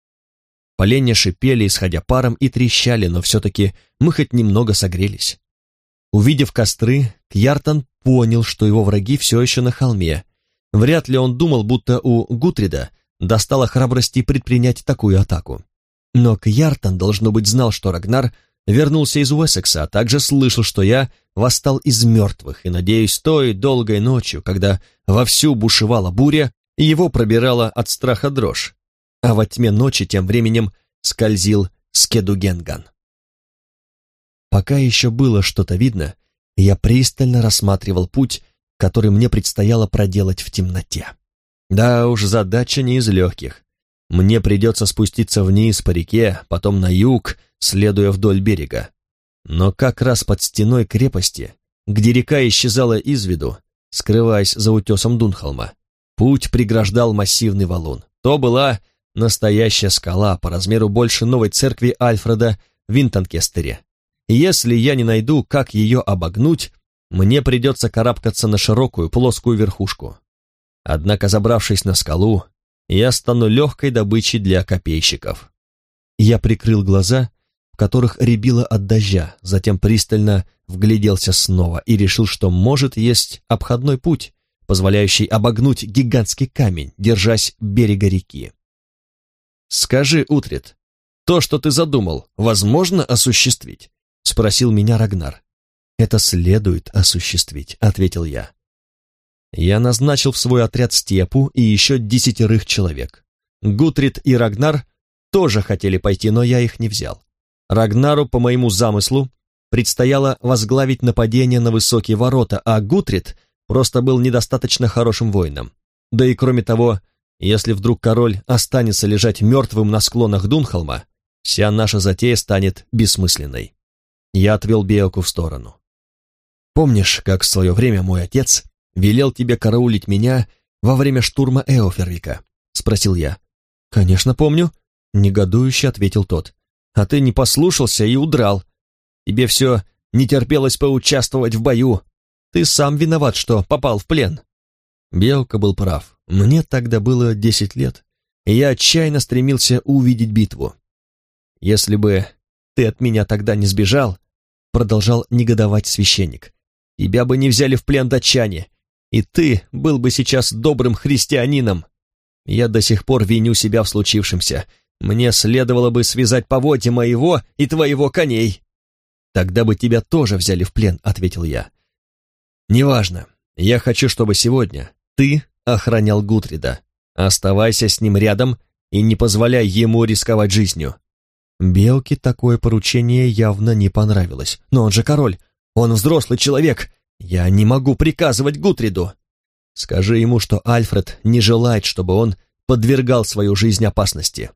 Поленья шипели, исходя паром, и трещали, но все-таки мы хоть немного согрелись. Увидев костры, Кьяртан понял, что его враги все еще на холме. Вряд ли он думал, будто у Гутрида достало храбрости предпринять такую атаку. Но Кьяртан, должно быть, знал, что Рагнар вернулся из Уэссекса, а также слышал, что я восстал из мертвых, и, надеюсь, той долгой ночью, когда вовсю бушевала буря, его пробирала от страха дрожь а во тьме ночи тем временем скользил Скедугенган. Пока еще было что-то видно, я пристально рассматривал путь, который мне предстояло проделать в темноте. Да уж, задача не из легких. Мне придется спуститься вниз по реке, потом на юг, следуя вдоль берега. Но как раз под стеной крепости, где река исчезала из виду, скрываясь за утесом Дунхолма, путь преграждал массивный валун. То была Настоящая скала по размеру больше новой церкви Альфреда в Винтонкестере. Если я не найду, как ее обогнуть, мне придется карабкаться на широкую плоскую верхушку. Однако, забравшись на скалу, я стану легкой добычей для копейщиков. Я прикрыл глаза, в которых рябило от дождя, затем пристально вгляделся снова и решил, что может есть обходной путь, позволяющий обогнуть гигантский камень, держась берега реки. «Скажи, Утрит, то, что ты задумал, возможно осуществить?» — спросил меня Рагнар. «Это следует осуществить», — ответил я. Я назначил в свой отряд Степу и еще десятерых человек. Гутрид и Рагнар тоже хотели пойти, но я их не взял. Рагнару, по моему замыслу, предстояло возглавить нападение на высокие ворота, а Гутрид просто был недостаточно хорошим воином. Да и кроме того, если вдруг король останется лежать мертвым на склонах Дунхолма, вся наша затея станет бессмысленной. Я отвел Беоку в сторону. Помнишь, как в свое время мой отец велел тебе караулить меня во время штурма Эофервика? Спросил я. Конечно, помню, негодующе ответил тот. А ты не послушался и удрал. Тебе все не терпелось поучаствовать в бою. Ты сам виноват, что попал в плен. Белка был прав. Мне тогда было десять лет, и я отчаянно стремился увидеть битву. Если бы ты от меня тогда не сбежал, продолжал негодовать священник, тебя бы не взяли в плен датчане, и ты был бы сейчас добрым христианином. Я до сих пор виню себя в случившемся. Мне следовало бы связать поводья моего и твоего коней. Тогда бы тебя тоже взяли в плен, ответил я. Неважно. Я хочу, чтобы сегодня ты охранял Гутрида. Оставайся с ним рядом и не позволяй ему рисковать жизнью. Белке такое поручение явно не понравилось. Но он же король, он взрослый человек. Я не могу приказывать Гутриду. Скажи ему, что Альфред не желает, чтобы он подвергал свою жизнь опасности.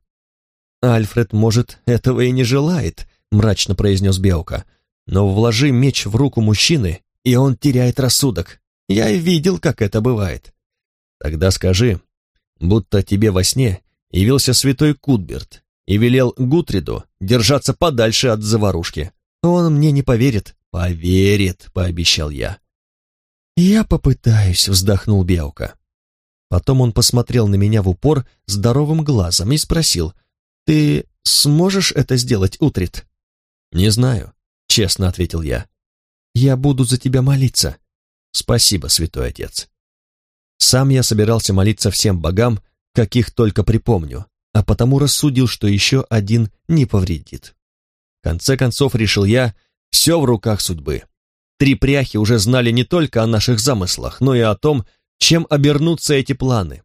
Альфред, может, этого и не желает, мрачно произнес Белка. Но вложи меч в руку мужчины, и он теряет рассудок. Я видел, как это бывает. Тогда скажи, будто тебе во сне явился святой Кутберт и велел Гутриду держаться подальше от заварушки. Он мне не поверит. Поверит, пообещал я. Я попытаюсь, вздохнул Беука. Потом он посмотрел на меня в упор здоровым глазом и спросил, «Ты сможешь это сделать, Утрит?» «Не знаю», — честно ответил я. «Я буду за тебя молиться». «Спасибо, святой отец». Сам я собирался молиться всем богам, каких только припомню, а потому рассудил, что еще один не повредит. В конце концов, решил я, все в руках судьбы. Три пряхи уже знали не только о наших замыслах, но и о том, чем обернутся эти планы.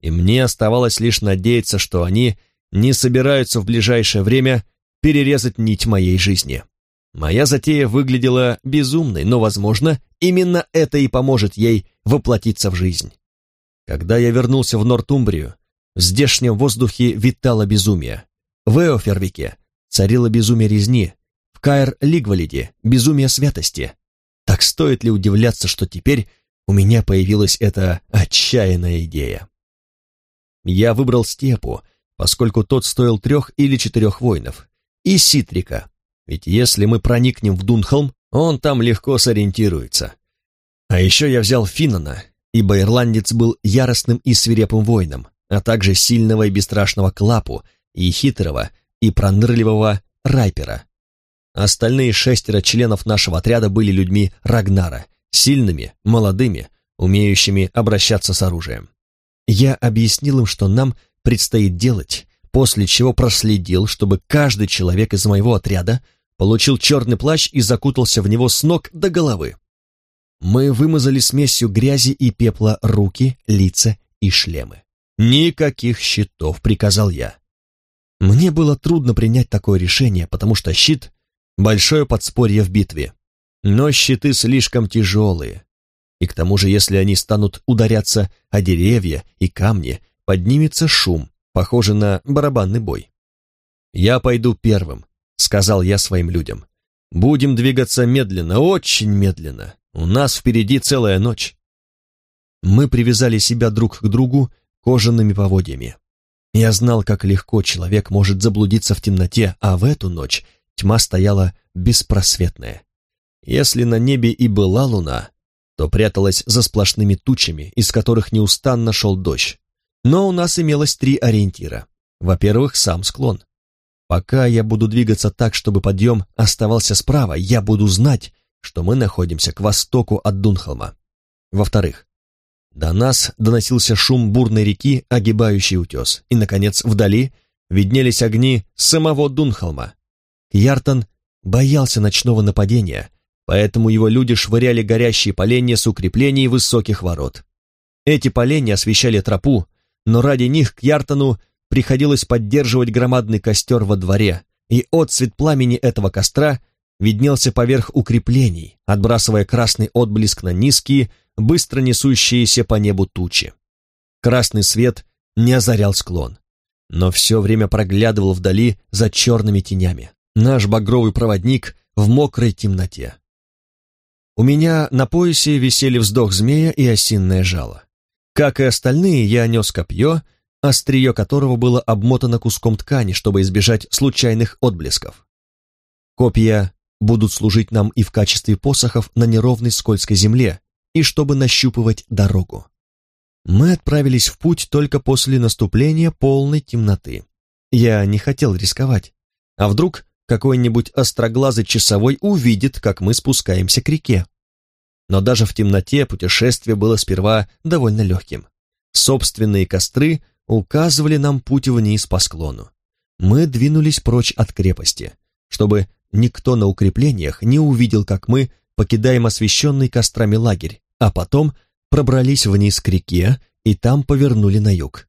И мне оставалось лишь надеяться, что они не собираются в ближайшее время перерезать нить моей жизни. Моя затея выглядела безумной, но, возможно, именно это и поможет ей воплотиться в жизнь. Когда я вернулся в Нортумбрию, в здешнем воздухе витало безумие. В Эофервике царило безумие резни, в Каэр-Лигвалиде безумие святости. Так стоит ли удивляться, что теперь у меня появилась эта отчаянная идея? Я выбрал степу, поскольку тот стоил трех или четырех воинов, и Ситрика, ведь если мы проникнем в Дунхолм, он там легко сориентируется. А еще я взял Финнана, ибо ирландец был яростным и свирепым воином, а также сильного и бесстрашного Клапу, и хитрого, и пронырливого Райпера. Остальные шестеро членов нашего отряда были людьми Рагнара, сильными, молодыми, умеющими обращаться с оружием. Я объяснил им, что нам предстоит делать, после чего проследил, чтобы каждый человек из моего отряда получил черный плащ и закутался в него с ног до головы. Мы вымазали смесью грязи и пепла руки, лица и шлемы. «Никаких щитов», — приказал я. Мне было трудно принять такое решение, потому что щит — большое подспорье в битве. Но щиты слишком тяжелые. И к тому же, если они станут ударяться о деревья и камни, поднимется шум, похоже на барабанный бой. «Я пойду первым», — сказал я своим людям. «Будем двигаться медленно, очень медленно. У нас впереди целая ночь». Мы привязали себя друг к другу кожаными поводьями. Я знал, как легко человек может заблудиться в темноте, а в эту ночь тьма стояла беспросветная. Если на небе и была луна, то пряталась за сплошными тучами, из которых неустанно шел дождь. Но у нас имелось три ориентира. Во-первых, сам склон. Пока я буду двигаться так, чтобы подъем оставался справа, я буду знать, что мы находимся к востоку от Дунхолма. Во-вторых, до нас доносился шум бурной реки, огибающей утес, и, наконец, вдали виднелись огни самого Дунхолма. Яртон боялся ночного нападения, поэтому его люди швыряли горящие поленья с укреплений высоких ворот. Эти поленья освещали тропу, но ради них к Яртону приходилось поддерживать громадный костер во дворе, и отцвет пламени этого костра виднелся поверх укреплений, отбрасывая красный отблеск на низкие, быстро несущиеся по небу тучи. Красный свет не озарял склон, но все время проглядывал вдали за черными тенями. Наш багровый проводник в мокрой темноте. У меня на поясе висели вздох змея и осинное жало. Как и остальные, я нес копье, острие которого было обмотано куском ткани, чтобы избежать случайных отблесков. Копья будут служить нам и в качестве посохов на неровной скользкой земле, и чтобы нащупывать дорогу. Мы отправились в путь только после наступления полной темноты. Я не хотел рисковать. А вдруг какой-нибудь остроглазый часовой увидит, как мы спускаемся к реке? Но даже в темноте путешествие было сперва довольно легким. Собственные костры указывали нам путь вниз по склону. Мы двинулись прочь от крепости, чтобы никто на укреплениях не увидел, как мы покидаем освещенный кострами лагерь, а потом пробрались вниз к реке и там повернули на юг.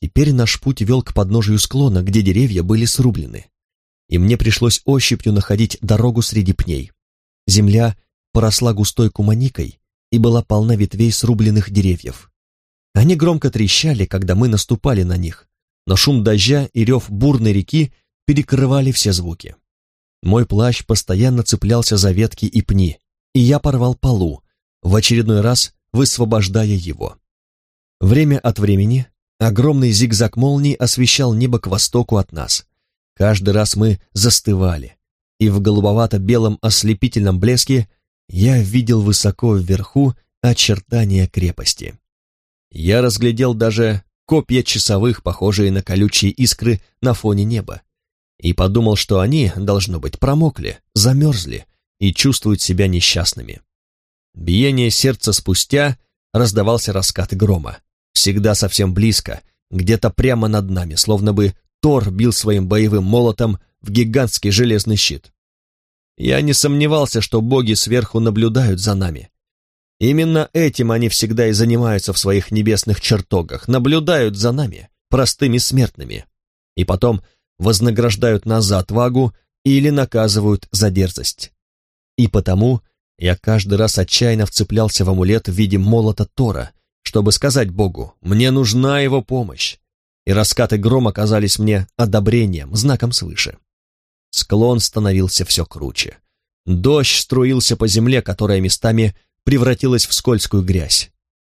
Теперь наш путь вел к подножию склона, где деревья были срублены. И мне пришлось ощупью находить дорогу среди пней. Земля поросла густой куманикой и была полна ветвей срубленных деревьев. Они громко трещали, когда мы наступали на них, но шум дождя и рев бурной реки перекрывали все звуки. Мой плащ постоянно цеплялся за ветки и пни, и я порвал полу, в очередной раз высвобождая его. Время от времени огромный зигзаг молний освещал небо к востоку от нас. Каждый раз мы застывали, и в голубовато-белом ослепительном блеске я видел высоко вверху очертания крепости. Я разглядел даже копья часовых, похожие на колючие искры на фоне неба, и подумал, что они, должно быть, промокли, замерзли и чувствуют себя несчастными. Биение сердца спустя раздавался раскат грома, всегда совсем близко, где-то прямо над нами, словно бы Тор бил своим боевым молотом в гигантский железный щит. Я не сомневался, что боги сверху наблюдают за нами. Именно этим они всегда и занимаются в своих небесных чертогах, наблюдают за нами, простыми смертными, и потом вознаграждают нас за отвагу или наказывают за дерзость. И потому я каждый раз отчаянно вцеплялся в амулет в виде молота Тора, чтобы сказать Богу, мне нужна его помощь. И раскаты грома казались мне одобрением, знаком свыше. Склон становился все круче. Дождь струился по земле, которая местами превратилась в скользкую грязь.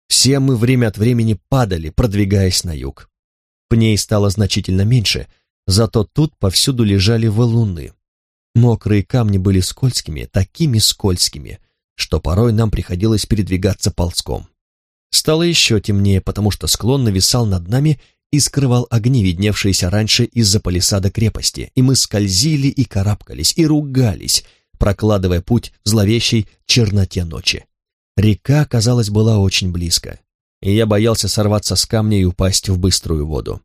Все мы время от времени падали, продвигаясь на юг. Пней стало значительно меньше, зато тут повсюду лежали валуны. Мокрые камни были скользкими, такими скользкими, что порой нам приходилось передвигаться ползком. Стало еще темнее, потому что склон нависал над нами и скрывал огни, видневшиеся раньше из-за палисада крепости, и мы скользили и карабкались, и ругались, прокладывая путь в зловещей черноте ночи. Река, казалось, была очень близко, и я боялся сорваться с камня и упасть в быструю воду.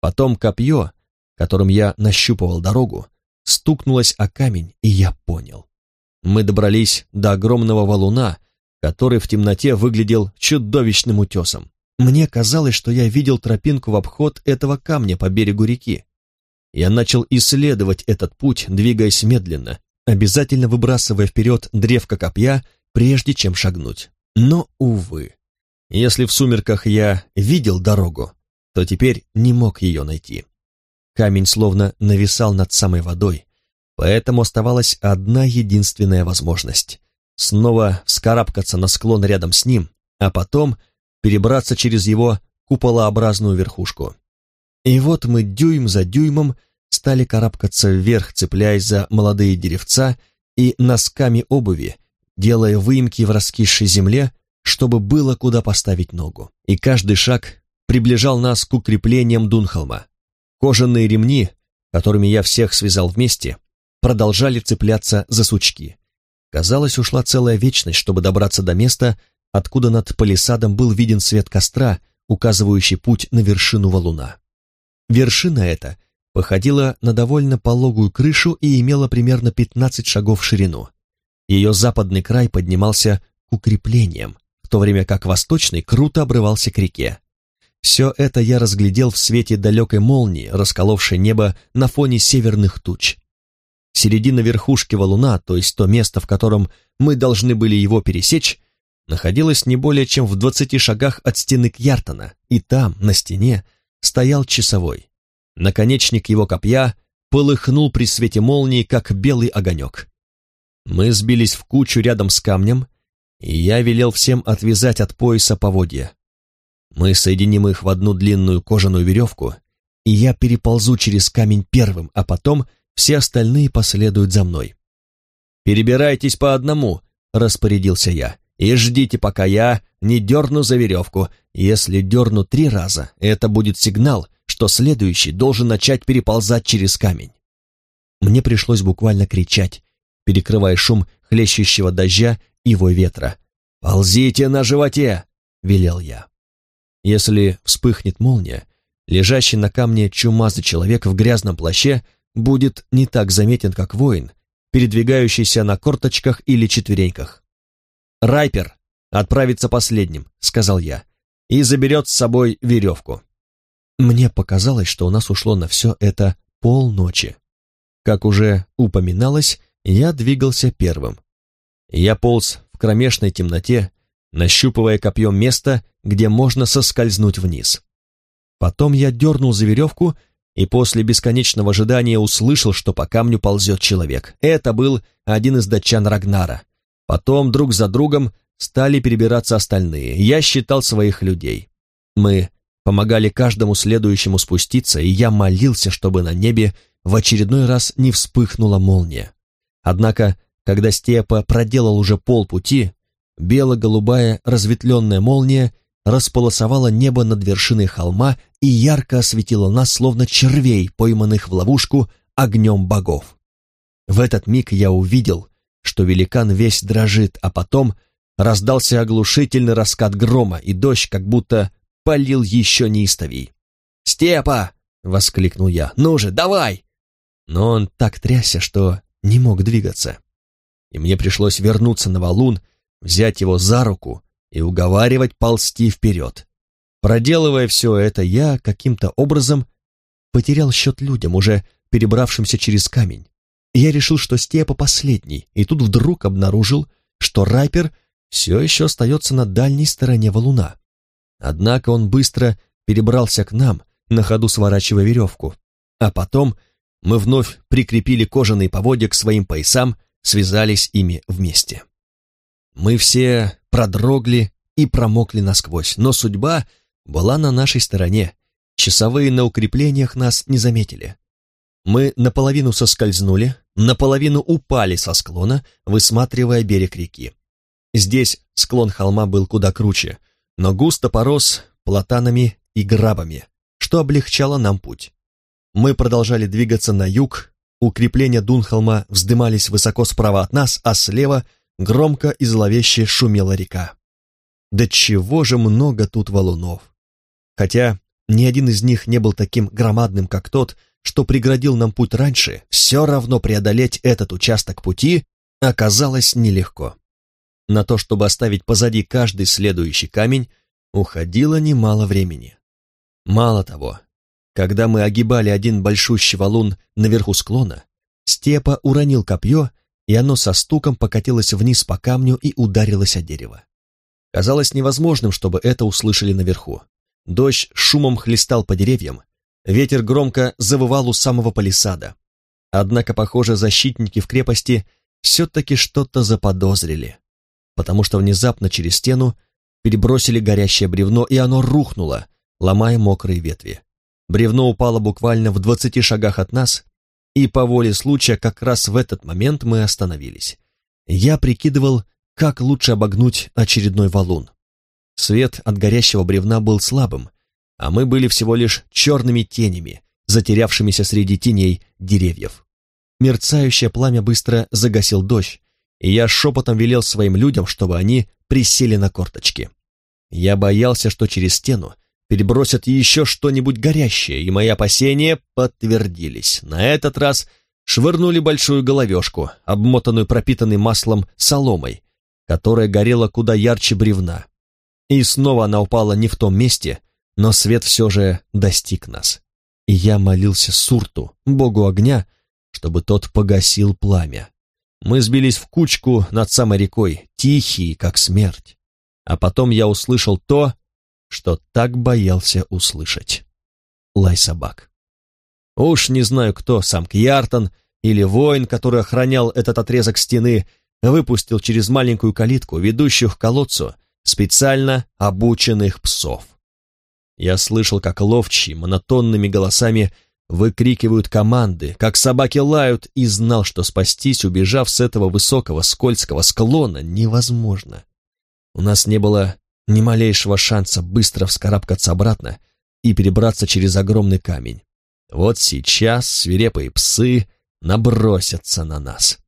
Потом копье, которым я нащупывал дорогу, стукнулось о камень, и я понял. Мы добрались до огромного валуна, который в темноте выглядел чудовищным утесом. Мне казалось, что я видел тропинку в обход этого камня по берегу реки. Я начал исследовать этот путь, двигаясь медленно, обязательно выбрасывая вперед древко копья, прежде чем шагнуть. Но, увы, если в сумерках я видел дорогу, то теперь не мог ее найти. Камень словно нависал над самой водой, поэтому оставалась одна единственная возможность — снова вскарабкаться на склон рядом с ним, а потом перебраться через его куполообразную верхушку. И вот мы дюйм за дюймом стали карабкаться вверх, цепляясь за молодые деревца и носками обуви, делая выемки в раскисшей земле, чтобы было куда поставить ногу. И каждый шаг приближал нас к укреплениям Дунхолма. Кожаные ремни, которыми я всех связал вместе, продолжали цепляться за сучки. Казалось, ушла целая вечность, чтобы добраться до места, откуда над палисадом был виден свет костра, указывающий путь на вершину валуна. Вершина эта походила на довольно пологую крышу и имела примерно 15 шагов в ширину. Ее западный край поднимался к укреплениям, в то время как восточный круто обрывался к реке. Все это я разглядел в свете далекой молнии, расколовшей небо на фоне северных туч. Середина верхушки валуна, то есть то место, в котором мы должны были его пересечь, находилась не более чем в двадцати шагах от стены Кьяртона, и там, на стене, стоял часовой. Наконечник его копья полыхнул при свете молнии, как белый огонек. Мы сбились в кучу рядом с камнем, и я велел всем отвязать от пояса поводья. Мы соединим их в одну длинную кожаную веревку, и я переползу через камень первым, а потом все остальные последуют за мной. «Перебирайтесь по одному», — распорядился я, «и ждите, пока я не дерну за веревку. Если дерну три раза, это будет сигнал, что следующий должен начать переползать через камень». Мне пришлось буквально кричать, перекрывая шум хлещущего дождя и вой ветра. «Ползите на животе!» — велел я. Если вспыхнет молния, лежащий на камне чумазый человек в грязном плаще будет не так заметен, как воин, передвигающийся на корточках или четвереньках. «Райпер отправится последним», — сказал я, — «и заберет с собой веревку». Мне показалось, что у нас ушло на все это полночи. Как уже упоминалось, я двигался первым. Я полз в кромешной темноте, нащупывая копьем место, где можно соскользнуть вниз. Потом я дернул за веревку и после бесконечного ожидания услышал, что по камню ползет человек. Это был один из датчан Рагнара. Потом друг за другом стали перебираться остальные. Я считал своих людей. Мы помогали каждому следующему спуститься, и я молился, чтобы на небе в очередной раз не вспыхнула молния. Однако, когда Степа проделал уже полпути, бело-голубая разветвленная молния располосовала небо над вершиной холма и ярко осветила нас, словно червей, пойманных в ловушку огнем богов. В этот миг я увидел, что великан весь дрожит, а потом раздался оглушительный раскат грома, и дождь как будто полил еще неистовей. «Степа!» — воскликнул я. «Ну же, давай!» Но он так трясся, что не мог двигаться. И мне пришлось вернуться на валун, взять его за руку и уговаривать ползти вперед. Проделывая все это, я каким-то образом потерял счет людям, уже перебравшимся через камень. Я решил, что Степа последний, и тут вдруг обнаружил, что Райпер все еще остается на дальней стороне валуна. Однако он быстро перебрался к нам, на ходу сворачивая веревку. А потом мы вновь прикрепили кожаные поводья к своим поясам, связались ими вместе. Мы все продрогли и промокли насквозь, но судьба была на нашей стороне. Часовые на укреплениях нас не заметили. Мы наполовину соскользнули, наполовину упали со склона, высматривая берег реки. Здесь склон холма был куда круче, но густо порос платанами и грабами, что облегчало нам путь. Мы продолжали двигаться на юг, укрепления Дунхолма вздымались высоко справа от нас, а слева громко и зловеще шумела река. Да чего же много тут валунов! Хотя ни один из них не был таким громадным, как тот, что преградил нам путь раньше, все равно преодолеть этот участок пути оказалось нелегко. На то, чтобы оставить позади каждый следующий камень, уходило немало времени. Мало того, когда мы огибали один большущий валун наверху склона, Степа уронил копье, и оно со стуком покатилось вниз по камню и ударилось о дерево. Казалось невозможным, чтобы это услышали наверху. Дождь шумом хлестал по деревьям, ветер громко завывал у самого палисада. Однако, похоже, защитники в крепости все-таки что-то заподозрили, потому что внезапно через стену перебросили горящее бревно, и оно рухнуло, ломая мокрые ветви. Бревно упало буквально в двадцати шагах от нас, и по воле случая как раз в этот момент мы остановились. Я прикидывал, как лучше обогнуть очередной валун. Свет от горящего бревна был слабым, а мы были всего лишь черными тенями, затерявшимися среди теней деревьев. Мерцающее пламя быстро загасил дождь, и я шепотом велел своим людям, чтобы они присели на корточки. Я боялся, что через стену перебросят еще что-нибудь горящее, и мои опасения подтвердились. На этот раз швырнули большую головешку, обмотанную пропитанной маслом соломой, которая горела куда ярче бревна. И снова она упала не в том месте, но свет все же достиг нас. И я молился Сурту, богу огня, чтобы тот погасил пламя. Мы сбились в кучку над самой рекой, тихие, как смерть. А потом я услышал то, что так боялся услышать. Лай собак. Уж не знаю кто, сам Кьяртон или воин, который охранял этот отрезок стены, выпустил через маленькую калитку, ведущую к колодцу, специально обученных псов. Я слышал, как ловчие монотонными голосами выкрикивают команды, как собаки лают, и знал, что спастись, убежав с этого высокого скользкого склона, невозможно. У нас не было ни малейшего шанса быстро вскарабкаться обратно и перебраться через огромный камень. Вот сейчас свирепые псы набросятся на нас.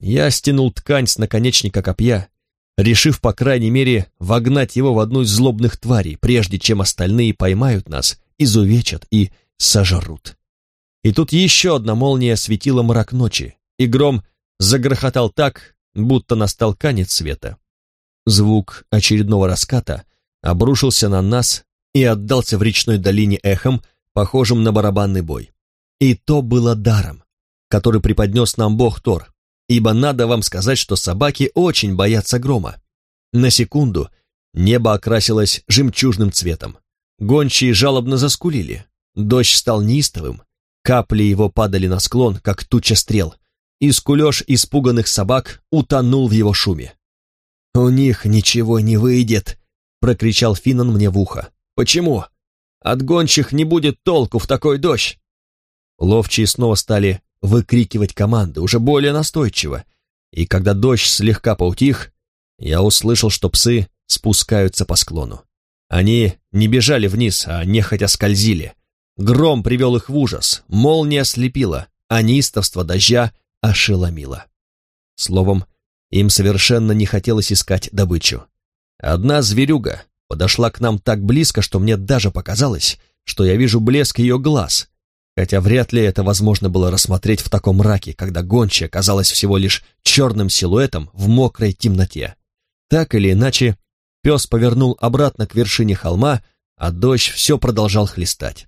Я стянул ткань с наконечника копья, решив, по крайней мере, вогнать его в одну из злобных тварей, прежде чем остальные поймают нас, изувечат и сожрут. И тут еще одна молния осветила мрак ночи, и гром загрохотал так, будто настал конец света. Звук очередного раската обрушился на нас и отдался в речной долине эхом, похожим на барабанный бой. И то было даром, который преподнес нам бог Тор, ибо надо вам сказать, что собаки очень боятся грома. На секунду небо окрасилось жемчужным цветом. Гончие жалобно заскулили. Дождь стал неистовым. Капли его падали на склон, как туча стрел, и скулеж испуганных собак утонул в его шуме. «У них ничего не выйдет!» — прокричал Финнан мне в ухо. Почему? От гончих не будет толку в такой дождь. Ловчие снова стали выкрикивать команды, уже более настойчиво, и когда дождь слегка поутих, я услышал, что псы спускаются по склону. Они не бежали вниз, а нехотя скользили. Гром привел их в ужас, молния слепила, а неистовство дождя ошеломило. Словом, им совершенно не хотелось искать добычу. Одна зверюга подошла к нам так близко, что мне даже показалось, что я вижу блеск ее глаз, хотя вряд ли это возможно было рассмотреть в таком мраке, когда гончая казалась всего лишь черным силуэтом в мокрой темноте. Так или иначе, пес повернул обратно к вершине холма, а дождь все продолжал хлестать.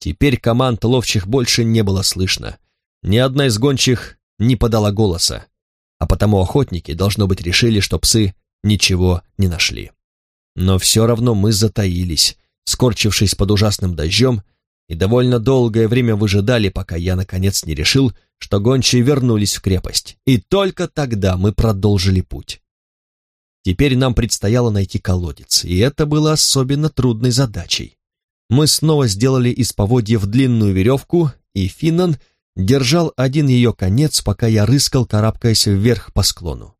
Теперь команд ловчих больше не было слышно. Ни одна из гончих не подала голоса, а потому охотники, должно быть, решили, что псы ничего не нашли. Но все равно мы затаились, скорчившись под ужасным дождем, и довольно долгое время выжидали, пока я, наконец, не решил, что гончие вернулись в крепость, и только тогда мы продолжили путь. Теперь нам предстояло найти колодец, и это было особенно трудной задачей. Мы снова сделали из поводьев длинную веревку, и Финнан держал один ее конец, пока я рыскал, карабкаясь вверх по склону.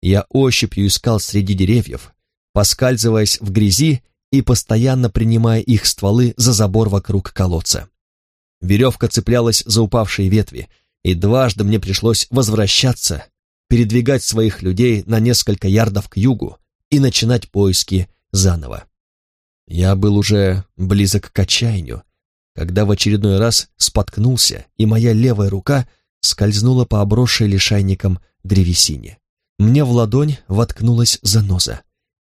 Я ощупью искал среди деревьев, поскальзываясь в грязи и постоянно принимая их стволы за забор вокруг колодца. Веревка цеплялась за упавшие ветви, и дважды мне пришлось возвращаться, передвигать своих людей на несколько ярдов к югу и начинать поиски заново. Я был уже близок к отчаянию, когда в очередной раз споткнулся, и моя левая рука скользнула по обросшей лишайником древесине. Мне в ладонь воткнулась заноза.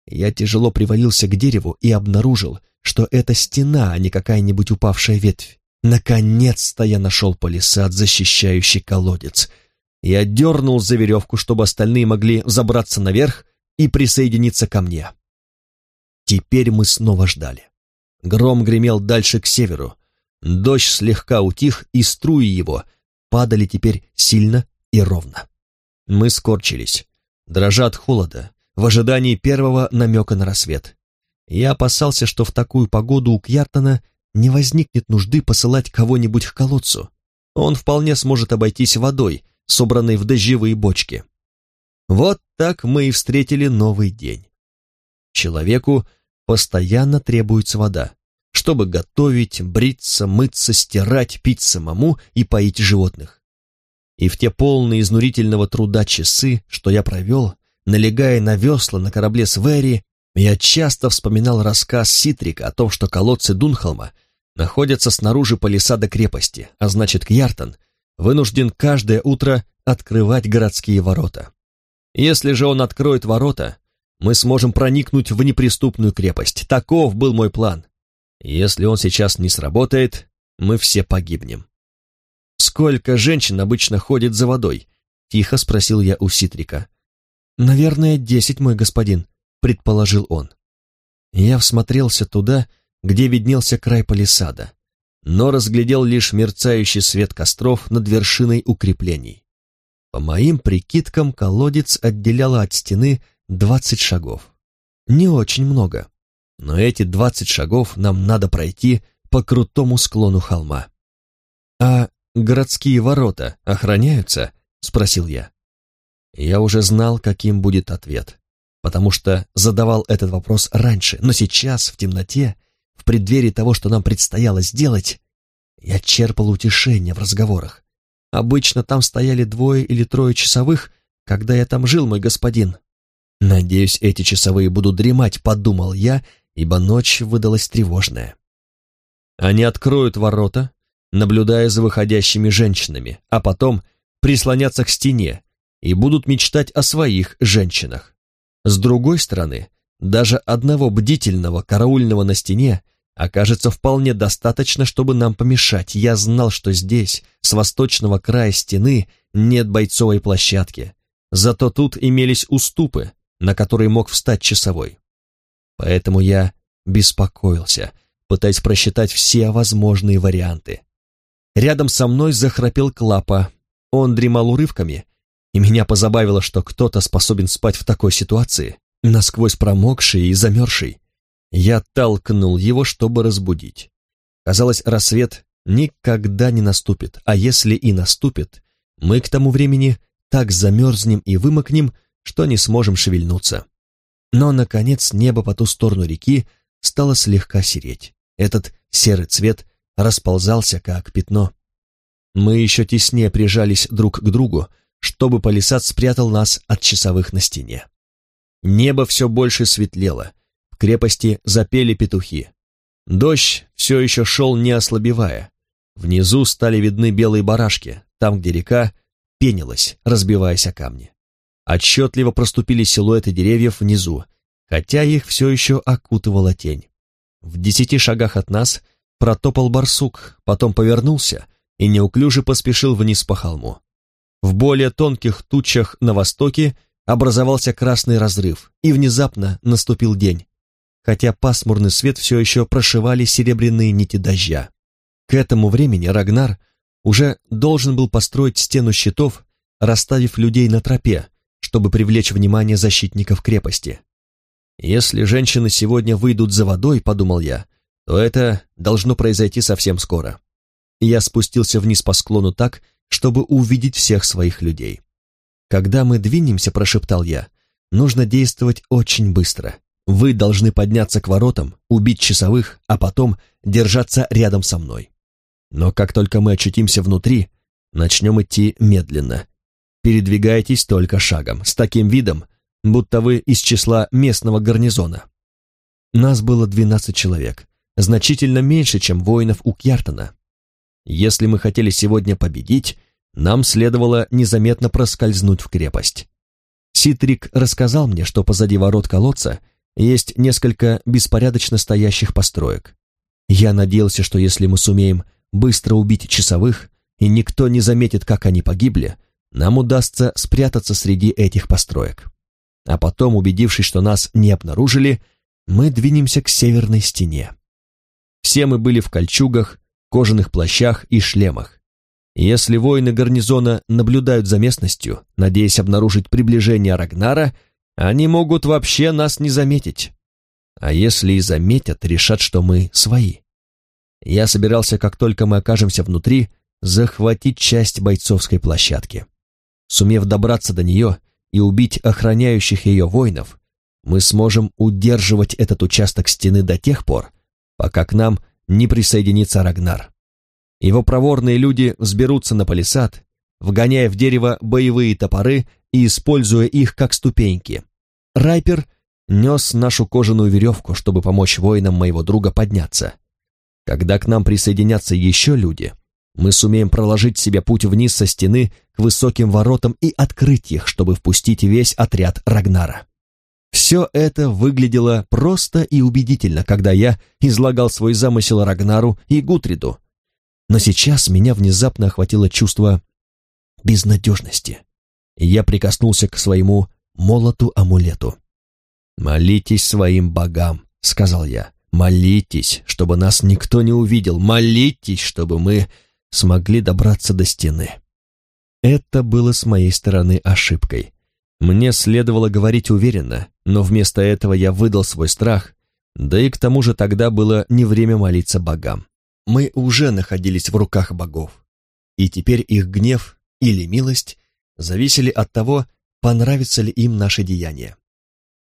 Я тяжело привалился к дереву и обнаружил, что это стена, а не какая-нибудь упавшая ветвь. Наконец-то я нашел палисад, защищающий колодец. Я дернул за веревку, чтобы остальные могли забраться наверх и присоединиться ко мне. Теперь мы снова ждали. Гром гремел дальше к северу. Дождь слегка утих, и струи его падали теперь сильно и ровно. Мы скорчились, дрожа от холода, в ожидании первого намека на рассвет. Я опасался, что в такую погоду у Кьяртона не возникнет нужды посылать кого-нибудь к колодцу. Он вполне сможет обойтись водой, собранной в дождевые бочки. Вот так мы и встретили новый день. Человеку постоянно требуется вода, чтобы готовить, бриться, мыться, стирать, пить самому и поить животных. И в те полные изнурительного труда часы, что я провел, налегая на весла на корабле Свери, я часто вспоминал рассказ Ситрика о том, что колодцы Дунхолма находятся снаружи палисада крепости, а значит, Кьяртон вынужден каждое утро открывать городские ворота. Если же он откроет ворота, мы сможем проникнуть в неприступную крепость. Таков был мой план. Если он сейчас не сработает, мы все погибнем. «Сколько женщин обычно ходит за водой?» — тихо спросил я у Ситрика. «Наверное, десять, мой господин», — предположил он. Я всмотрелся туда, где виднелся край палисада, но разглядел лишь мерцающий свет костров над вершиной укреплений. По моим прикидкам, колодец отделяло от стены двадцать шагов. Не очень много, но эти двадцать шагов нам надо пройти по крутому склону холма. «А городские ворота охраняются?» — спросил я. Я уже знал, каким будет ответ, потому что задавал этот вопрос раньше, но сейчас, в темноте, в преддверии того, что нам предстояло сделать, я черпал утешение в разговорах. Обычно там стояли двое или трое часовых, когда я там жил, мой господин. Надеюсь, эти часовые будут дремать, подумал я, ибо ночь выдалась тревожная. Они откроют ворота, наблюдая за выходящими женщинами, а потом прислонятся к стене, и будут мечтать о своих женщинах. С другой стороны, даже одного бдительного караульного на стене окажется вполне достаточно, чтобы нам помешать. Я знал, что здесь, с восточного края стены, нет бойцовой площадки. Зато тут имелись уступы, на которые мог встать часовой. Поэтому я беспокоился, пытаясь просчитать все возможные варианты. Рядом со мной захрапел Клапа. Он дремал урывками, и меня позабавило, что кто-то способен спать в такой ситуации, насквозь промокший и замерзший. Я толкнул его, чтобы разбудить. Казалось, рассвет никогда не наступит, а если и наступит, мы к тому времени так замерзнем и вымокнем, что не сможем шевельнуться. Но, наконец, небо по ту сторону реки стало слегка сереть. Этот серый цвет расползался, как пятно. Мы еще теснее прижались друг к другу, чтобы палисад спрятал нас от часовых на стене. Небо все больше светлело, в крепости запели петухи. Дождь все еще шел не ослабевая. Внизу стали видны белые барашки, там, где река пенилась, разбиваясь о камни. Отчетливо проступили силуэты деревьев внизу, хотя их все еще окутывала тень. В десяти шагах от нас протопал барсук, потом повернулся и неуклюже поспешил вниз по холму. В более тонких тучах на востоке образовался красный разрыв, и внезапно наступил день, хотя пасмурный свет все еще прошивали серебряные нити дождя. К этому времени Рагнар уже должен был построить стену щитов, расставив людей на тропе, чтобы привлечь внимание защитников крепости. «Если женщины сегодня выйдут за водой, — подумал я, — то это должно произойти совсем скоро». Я спустился вниз по склону так, чтобы увидеть всех своих людей. «Когда мы двинемся, — прошептал я, — нужно действовать очень быстро. Вы должны подняться к воротам, убить часовых, а потом держаться рядом со мной. Но как только мы очутимся внутри, начнем идти медленно. Передвигайтесь только шагом, с таким видом, будто вы из числа местного гарнизона. Нас было двенадцать человек, значительно меньше, чем воинов у Кьяртона. Если мы хотели сегодня победить, нам следовало незаметно проскользнуть в крепость. Ситрик рассказал мне, что позади ворот колодца есть несколько беспорядочно стоящих построек. Я надеялся, что если мы сумеем быстро убить часовых, и никто не заметит, как они погибли, нам удастся спрятаться среди этих построек. А потом, убедившись, что нас не обнаружили, мы двинемся к северной стене. Все мы были в кольчугах, кожаных плащах и шлемах. Если воины гарнизона наблюдают за местностью, надеясь обнаружить приближение Рагнара, они могут вообще нас не заметить. А если и заметят, решат, что мы свои. Я собирался, как только мы окажемся внутри, захватить часть бойцовской площадки. Сумев добраться до нее и убить охраняющих ее воинов, мы сможем удерживать этот участок стены до тех пор, пока к нам не присоединится Рагнар. Его проворные люди взберутся на палисад, вгоняя в дерево боевые топоры и используя их как ступеньки. Райпер нес нашу кожаную веревку, чтобы помочь воинам моего друга подняться. Когда к нам присоединятся еще люди, мы сумеем проложить себе путь вниз со стены к высоким воротам и открыть их, чтобы впустить весь отряд Рагнара. Все это выглядело просто и убедительно, когда я излагал свой замысел Рагнару и Гутриду. Но сейчас меня внезапно охватило чувство безнадежности. Я прикоснулся к своему молоту-амулету. «Молитесь своим богам», — сказал я. «Молитесь, чтобы нас никто не увидел. Молитесь, чтобы мы смогли добраться до стены. Это было с моей стороны ошибкой. Мне следовало говорить уверенно, но вместо этого я выдал свой страх, да и к тому же тогда было не время молиться богам. Мы уже находились в руках богов, и теперь их гнев или милость зависели от того, понравится ли им наше деяние.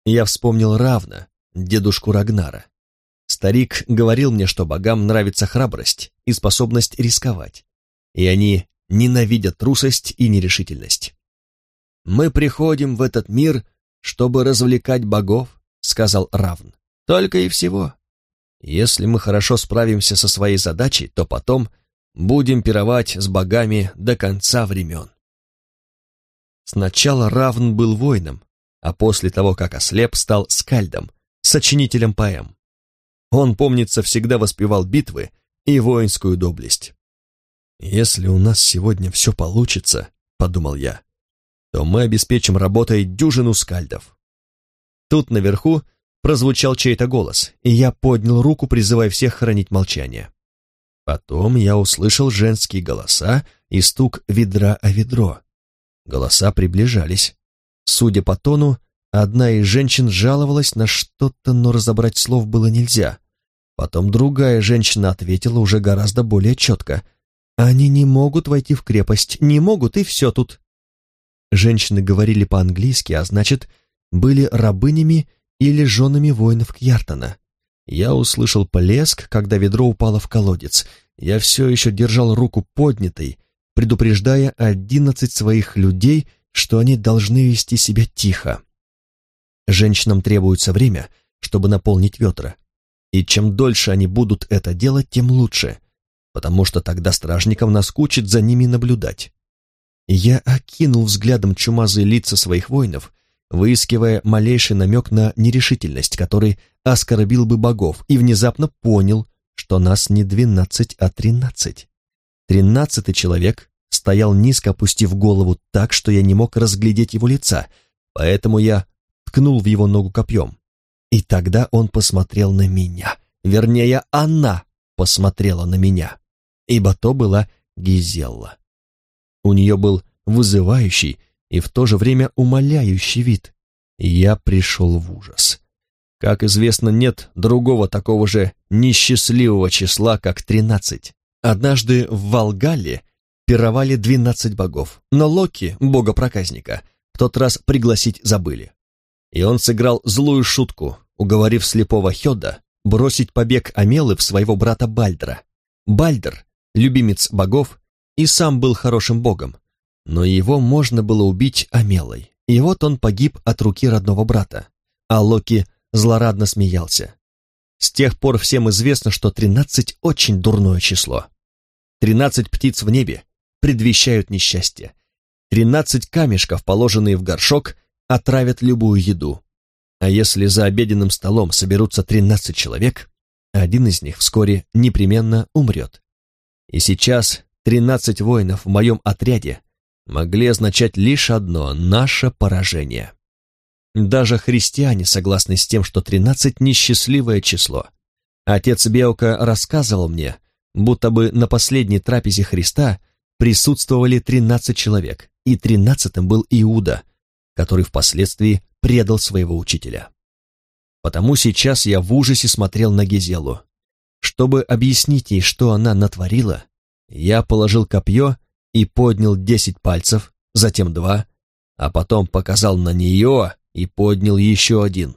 Я вспомнил равно дедушку Рагнара. Старик говорил мне, что богам нравится храбрость и способность рисковать, и они ненавидят трусость и нерешительность. «Мы приходим в этот мир, чтобы развлекать богов», — сказал Равн. «Только и всего. Если мы хорошо справимся со своей задачей, то потом будем пировать с богами до конца времен». Сначала Равн был воином, а после того, как ослеп, стал скальдом, сочинителем поэм. Он, помнится, всегда воспевал битвы и воинскую доблесть. «Если у нас сегодня все получится», — подумал я, то мы обеспечим работой дюжину скальдов. Тут наверху прозвучал чей-то голос, и я поднял руку, призывая всех хранить молчание. Потом я услышал женские голоса и стук ведра о ведро. Голоса приближались. Судя по тону, Одна из женщин жаловалась на что-то, но разобрать слов было нельзя. Потом другая женщина ответила уже гораздо более четко. «Они не могут войти в крепость, не могут, и все тут». Женщины говорили по-английски, а значит, были рабынями или женами воинов Кьяртона. Я услышал плеск, когда ведро упало в колодец. Я все еще держал руку поднятой, предупреждая одиннадцать своих людей, что они должны вести себя тихо. Женщинам требуется время, чтобы наполнить ведра. И чем дольше они будут это делать, тем лучше, потому что тогда стражникам наскучит за ними наблюдать. Я окинул взглядом чумазые лица своих воинов, выискивая малейший намек на нерешительность, который оскорбил бы богов, и внезапно понял, что нас не двенадцать, а тринадцать. Тринадцатый человек стоял низко, опустив голову так, что я не мог разглядеть его лица, поэтому я ткнул в его ногу копьем. И тогда он посмотрел на меня. Вернее, она посмотрела на меня, ибо то была Гизелла. У нее был вызывающий и в то же время умоляющий вид. Я пришел в ужас. Как известно, нет другого такого же несчастливого числа, как тринадцать. Однажды в Волгале пировали двенадцать богов, но Локи, бога-проказника, в тот раз пригласить забыли. И он сыграл злую шутку, уговорив слепого Хёда бросить побег Амелы в своего брата Бальдра. Бальдр, любимец богов, и сам был хорошим богом, но его можно было убить Амелой, и вот он погиб от руки родного брата, а Локи злорадно смеялся. С тех пор всем известно, что тринадцать очень дурное число. Тринадцать птиц в небе предвещают несчастье. Тринадцать камешков, положенные в горшок, отравят любую еду. А если за обеденным столом соберутся тринадцать человек, один из них вскоре непременно умрет. И сейчас тринадцать воинов в моем отряде могли означать лишь одно — наше поражение. Даже христиане согласны с тем, что тринадцать — несчастливое число. Отец Беока рассказывал мне, будто бы на последней трапезе Христа присутствовали тринадцать человек, и тринадцатым был Иуда, который впоследствии предал своего учителя. Потому сейчас я в ужасе смотрел на Гизелу. Чтобы объяснить ей, что она натворила, я положил копье и поднял десять пальцев, затем два, а потом показал на нее и поднял еще один.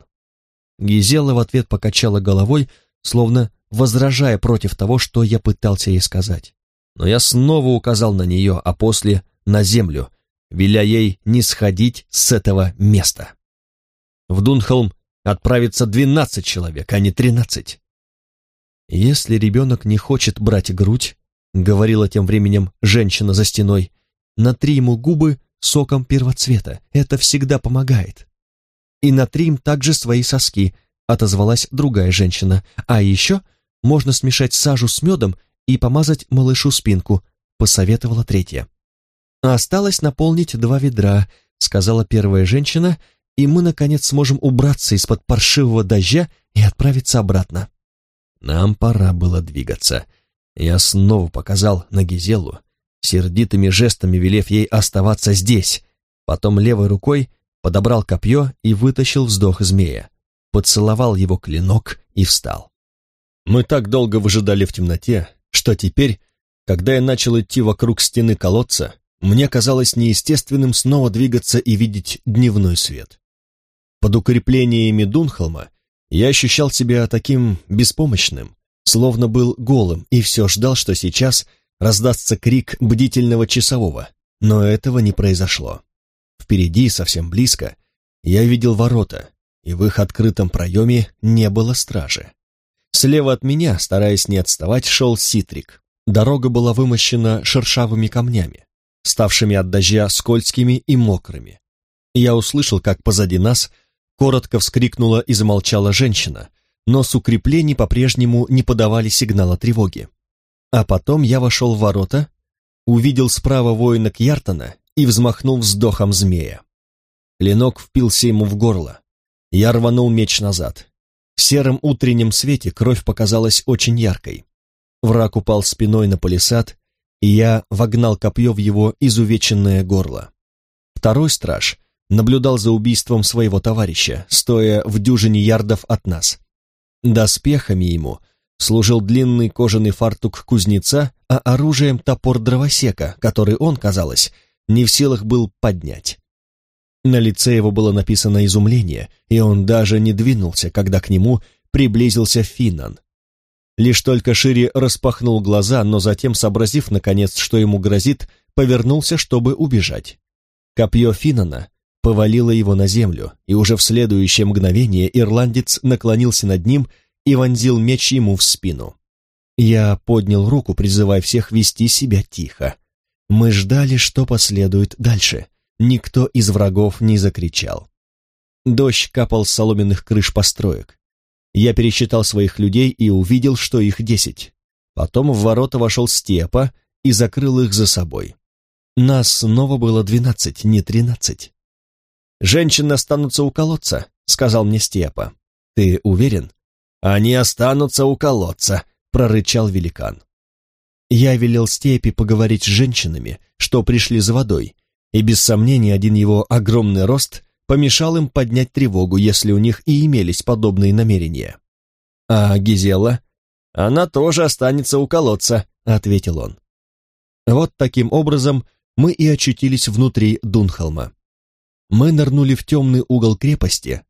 Гизела в ответ покачала головой, словно возражая против того, что я пытался ей сказать. Но я снова указал на нее, а после — на землю, веля ей не сходить с этого места. В Дунхолм отправится двенадцать человек, а не тринадцать. Если ребенок не хочет брать грудь, говорила тем временем женщина за стеной, натри ему губы соком первоцвета, это всегда помогает. И натри им также свои соски, отозвалась другая женщина, а еще можно смешать сажу с медом и помазать малышу спинку, посоветовала третья. «Осталось наполнить два ведра», — сказала первая женщина, «и мы, наконец, сможем убраться из-под паршивого дождя и отправиться обратно». Нам пора было двигаться. Я снова показал на Гизелу, сердитыми жестами велев ей оставаться здесь, потом левой рукой подобрал копье и вытащил вздох змея, поцеловал его клинок и встал. Мы так долго выжидали в темноте, что теперь, когда я начал идти вокруг стены колодца, мне казалось неестественным снова двигаться и видеть дневной свет. Под укреплениями Дунхолма я ощущал себя таким беспомощным, словно был голым, и все ждал, что сейчас раздастся крик бдительного часового, но этого не произошло. Впереди, совсем близко, я видел ворота, и в их открытом проеме не было стражи. Слева от меня, стараясь не отставать, шел Ситрик. Дорога была вымощена шершавыми камнями ставшими от дождя скользкими и мокрыми. Я услышал, как позади нас коротко вскрикнула и замолчала женщина, но с укреплений по-прежнему не подавали сигнала тревоги. А потом я вошел в ворота, увидел справа воина Кьяртона и взмахнул вздохом змея. Клинок впился ему в горло. Я рванул меч назад. В сером утреннем свете кровь показалась очень яркой. Враг упал спиной на палисад, и я вогнал копье в его изувеченное горло. Второй страж наблюдал за убийством своего товарища, стоя в дюжине ярдов от нас. Доспехами ему служил длинный кожаный фартук кузнеца, а оружием топор дровосека, который он, казалось, не в силах был поднять. На лице его было написано изумление, и он даже не двинулся, когда к нему приблизился Финнан. Лишь только шире распахнул глаза, но затем, сообразив, наконец, что ему грозит, повернулся, чтобы убежать. Копье Финнана повалило его на землю, и уже в следующее мгновение ирландец наклонился над ним и вонзил меч ему в спину. Я поднял руку, призывая всех вести себя тихо. Мы ждали, что последует дальше. Никто из врагов не закричал. Дождь капал с соломенных крыш построек. Я пересчитал своих людей и увидел, что их десять. Потом в ворота вошел Степа и закрыл их за собой. Нас снова было двенадцать, не тринадцать. «Женщины останутся у колодца», — сказал мне Степа. «Ты уверен?» «Они останутся у колодца», — прорычал великан. Я велел Степе поговорить с женщинами, что пришли за водой, и без сомнения один его огромный рост помешал им поднять тревогу, если у них и имелись подобные намерения. «А Гизела?» «Она тоже останется у колодца», — ответил он. Вот таким образом мы и очутились внутри Дунхолма. Мы нырнули в темный угол крепости,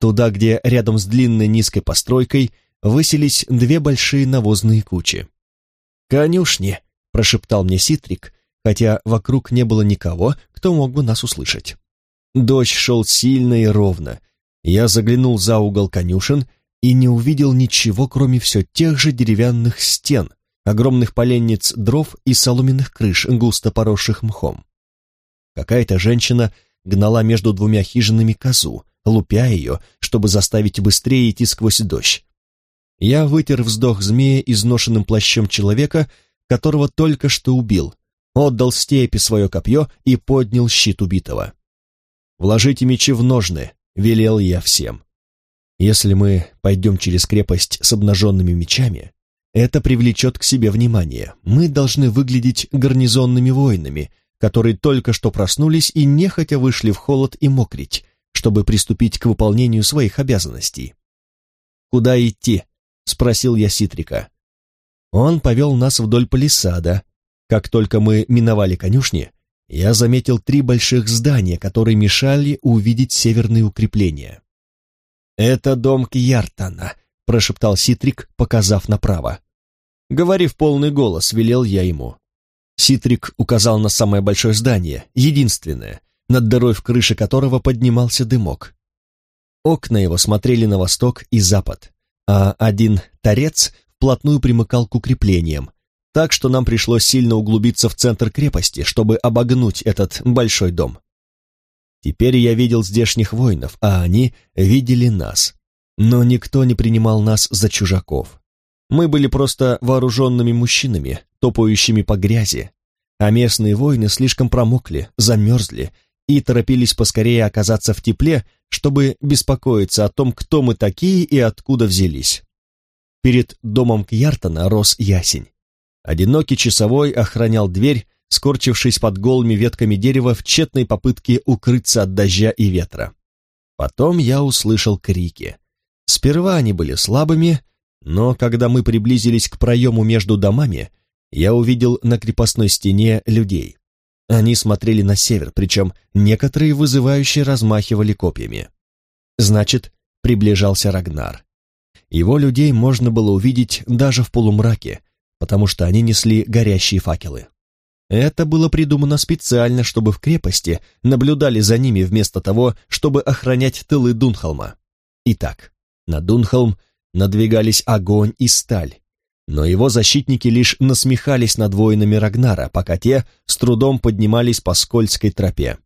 туда, где рядом с длинной низкой постройкой высились две большие навозные кучи. «Конюшни», — прошептал мне Ситрик, хотя вокруг не было никого, кто мог бы нас услышать. Дождь шел сильно и ровно. Я заглянул за угол конюшен и не увидел ничего, кроме все тех же деревянных стен, огромных поленниц дров и соломенных крыш, густо поросших мхом. Какая-то женщина гнала между двумя хижинами козу, лупя ее, чтобы заставить быстрее идти сквозь дождь. Я вытер вздох змея изношенным плащом человека, которого только что убил, отдал степи свое копье и поднял щит убитого. «Вложите мечи в ножны», — велел я всем. «Если мы пойдем через крепость с обнаженными мечами, это привлечет к себе внимание. Мы должны выглядеть гарнизонными воинами, которые только что проснулись и нехотя вышли в холод и мокрить, чтобы приступить к выполнению своих обязанностей. «Куда идти?» — спросил я Ситрика. Он повел нас вдоль палисада. Как только мы миновали конюшни, я заметил три больших здания, которые мешали увидеть северные укрепления. «Это дом Кьяртана», — прошептал Ситрик, показав направо. Говори в полный голос, велел я ему. Ситрик указал на самое большое здание, единственное, над дырой в крыше которого поднимался дымок. Окна его смотрели на восток и запад, а один торец вплотную примыкал к укреплениям, так что нам пришлось сильно углубиться в центр крепости, чтобы обогнуть этот большой дом. Теперь я видел здешних воинов, а они видели нас. Но никто не принимал нас за чужаков. Мы были просто вооруженными мужчинами, топающими по грязи, а местные воины слишком промокли, замерзли и торопились поскорее оказаться в тепле, чтобы беспокоиться о том, кто мы такие и откуда взялись. Перед домом Кьяртона рос ясень. Одинокий часовой охранял дверь, скорчившись под голыми ветками дерева в тщетной попытке укрыться от дождя и ветра. Потом я услышал крики. Сперва они были слабыми, но когда мы приблизились к проему между домами, я увидел на крепостной стене людей. Они смотрели на север, причем некоторые вызывающие размахивали копьями. Значит, приближался Рагнар. Его людей можно было увидеть даже в полумраке, потому что они несли горящие факелы. Это было придумано специально, чтобы в крепости наблюдали за ними вместо того, чтобы охранять тылы Дунхолма. Итак, на Дунхолм надвигались огонь и сталь, но его защитники лишь насмехались над воинами Рагнара, пока те с трудом поднимались по скользкой тропе.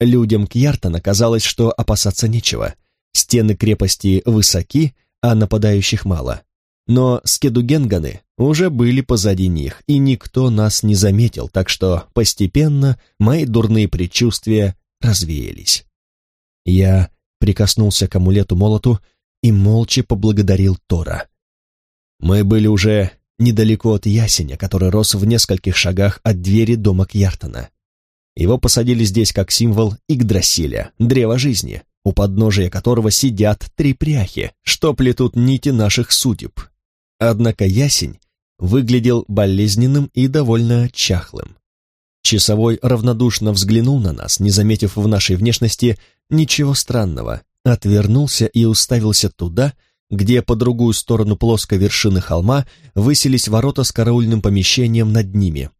Людям Кьяртона казалось, что опасаться нечего. Стены крепости высоки, а нападающих мало. Но скедугенганы уже были позади них, и никто нас не заметил, так что постепенно мои дурные предчувствия развеялись. Я прикоснулся к амулету-молоту и молча поблагодарил Тора. Мы были уже недалеко от ясеня, который рос в нескольких шагах от двери дома Кьяртона. Его посадили здесь как символ Игдрасиля, древа жизни, у подножия которого сидят три пряхи, что плетут нити наших судеб. Однако ясень выглядел болезненным и довольно чахлым. Часовой равнодушно взглянул на нас, не заметив в нашей внешности ничего странного, отвернулся и уставился туда, где по другую сторону плоской вершины холма высились ворота с караульным помещением над ними.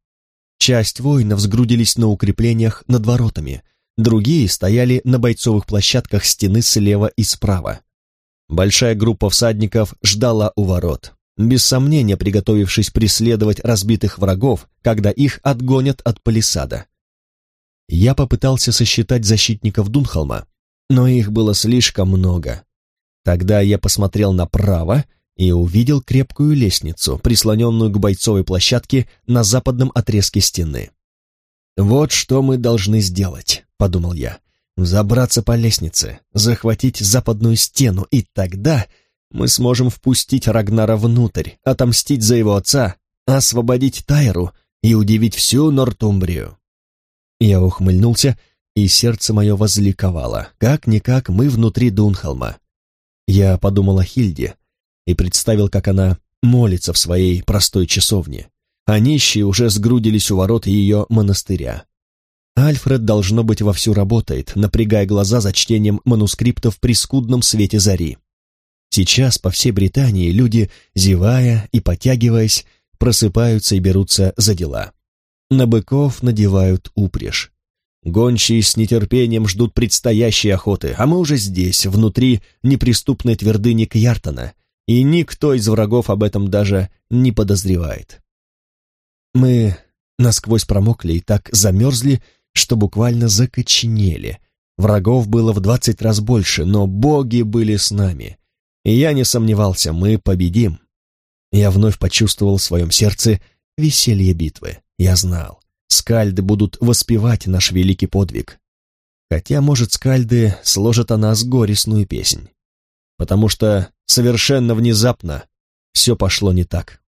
Часть воинов сгрудились на укреплениях над воротами, другие стояли на бойцовых площадках стены слева и справа. Большая группа всадников ждала у ворот, без сомнения приготовившись преследовать разбитых врагов, когда их отгонят от палисада. Я попытался сосчитать защитников Дунхолма, но их было слишком много. Тогда я посмотрел направо и увидел крепкую лестницу, прислоненную к бойцовой площадке на западном отрезке стены. «Вот что мы должны сделать», — подумал я. «Забраться по лестнице, захватить западную стену, и тогда мы сможем впустить Рагнара внутрь, отомстить за его отца, освободить Тайру и удивить всю Нортумбрию». Я ухмыльнулся, и сердце мое возликовало. Как-никак мы внутри Дунхолма. Я подумал о Хильде и представил, как она молится в своей простой часовне, а нищие уже сгрудились у ворот ее монастыря. Альфред, должно быть, вовсю работает, напрягая глаза за чтением манускриптов при скудном свете зари. Сейчас по всей Британии люди, зевая и потягиваясь, просыпаются и берутся за дела. На быков надевают упряжь. Гончие с нетерпением ждут предстоящей охоты, а мы уже здесь, внутри неприступной твердыни Кьяртона, и никто из врагов об этом даже не подозревает. Мы насквозь промокли и так замерзли, что буквально закоченели. Врагов было в двадцать раз больше, но боги были с нами. И я не сомневался, мы победим. Я вновь почувствовал в своем сердце веселье битвы. Я знал, скальды будут воспевать наш великий подвиг. Хотя, может, скальды сложат о нас горестную песнь. Потому что совершенно внезапно все пошло не так.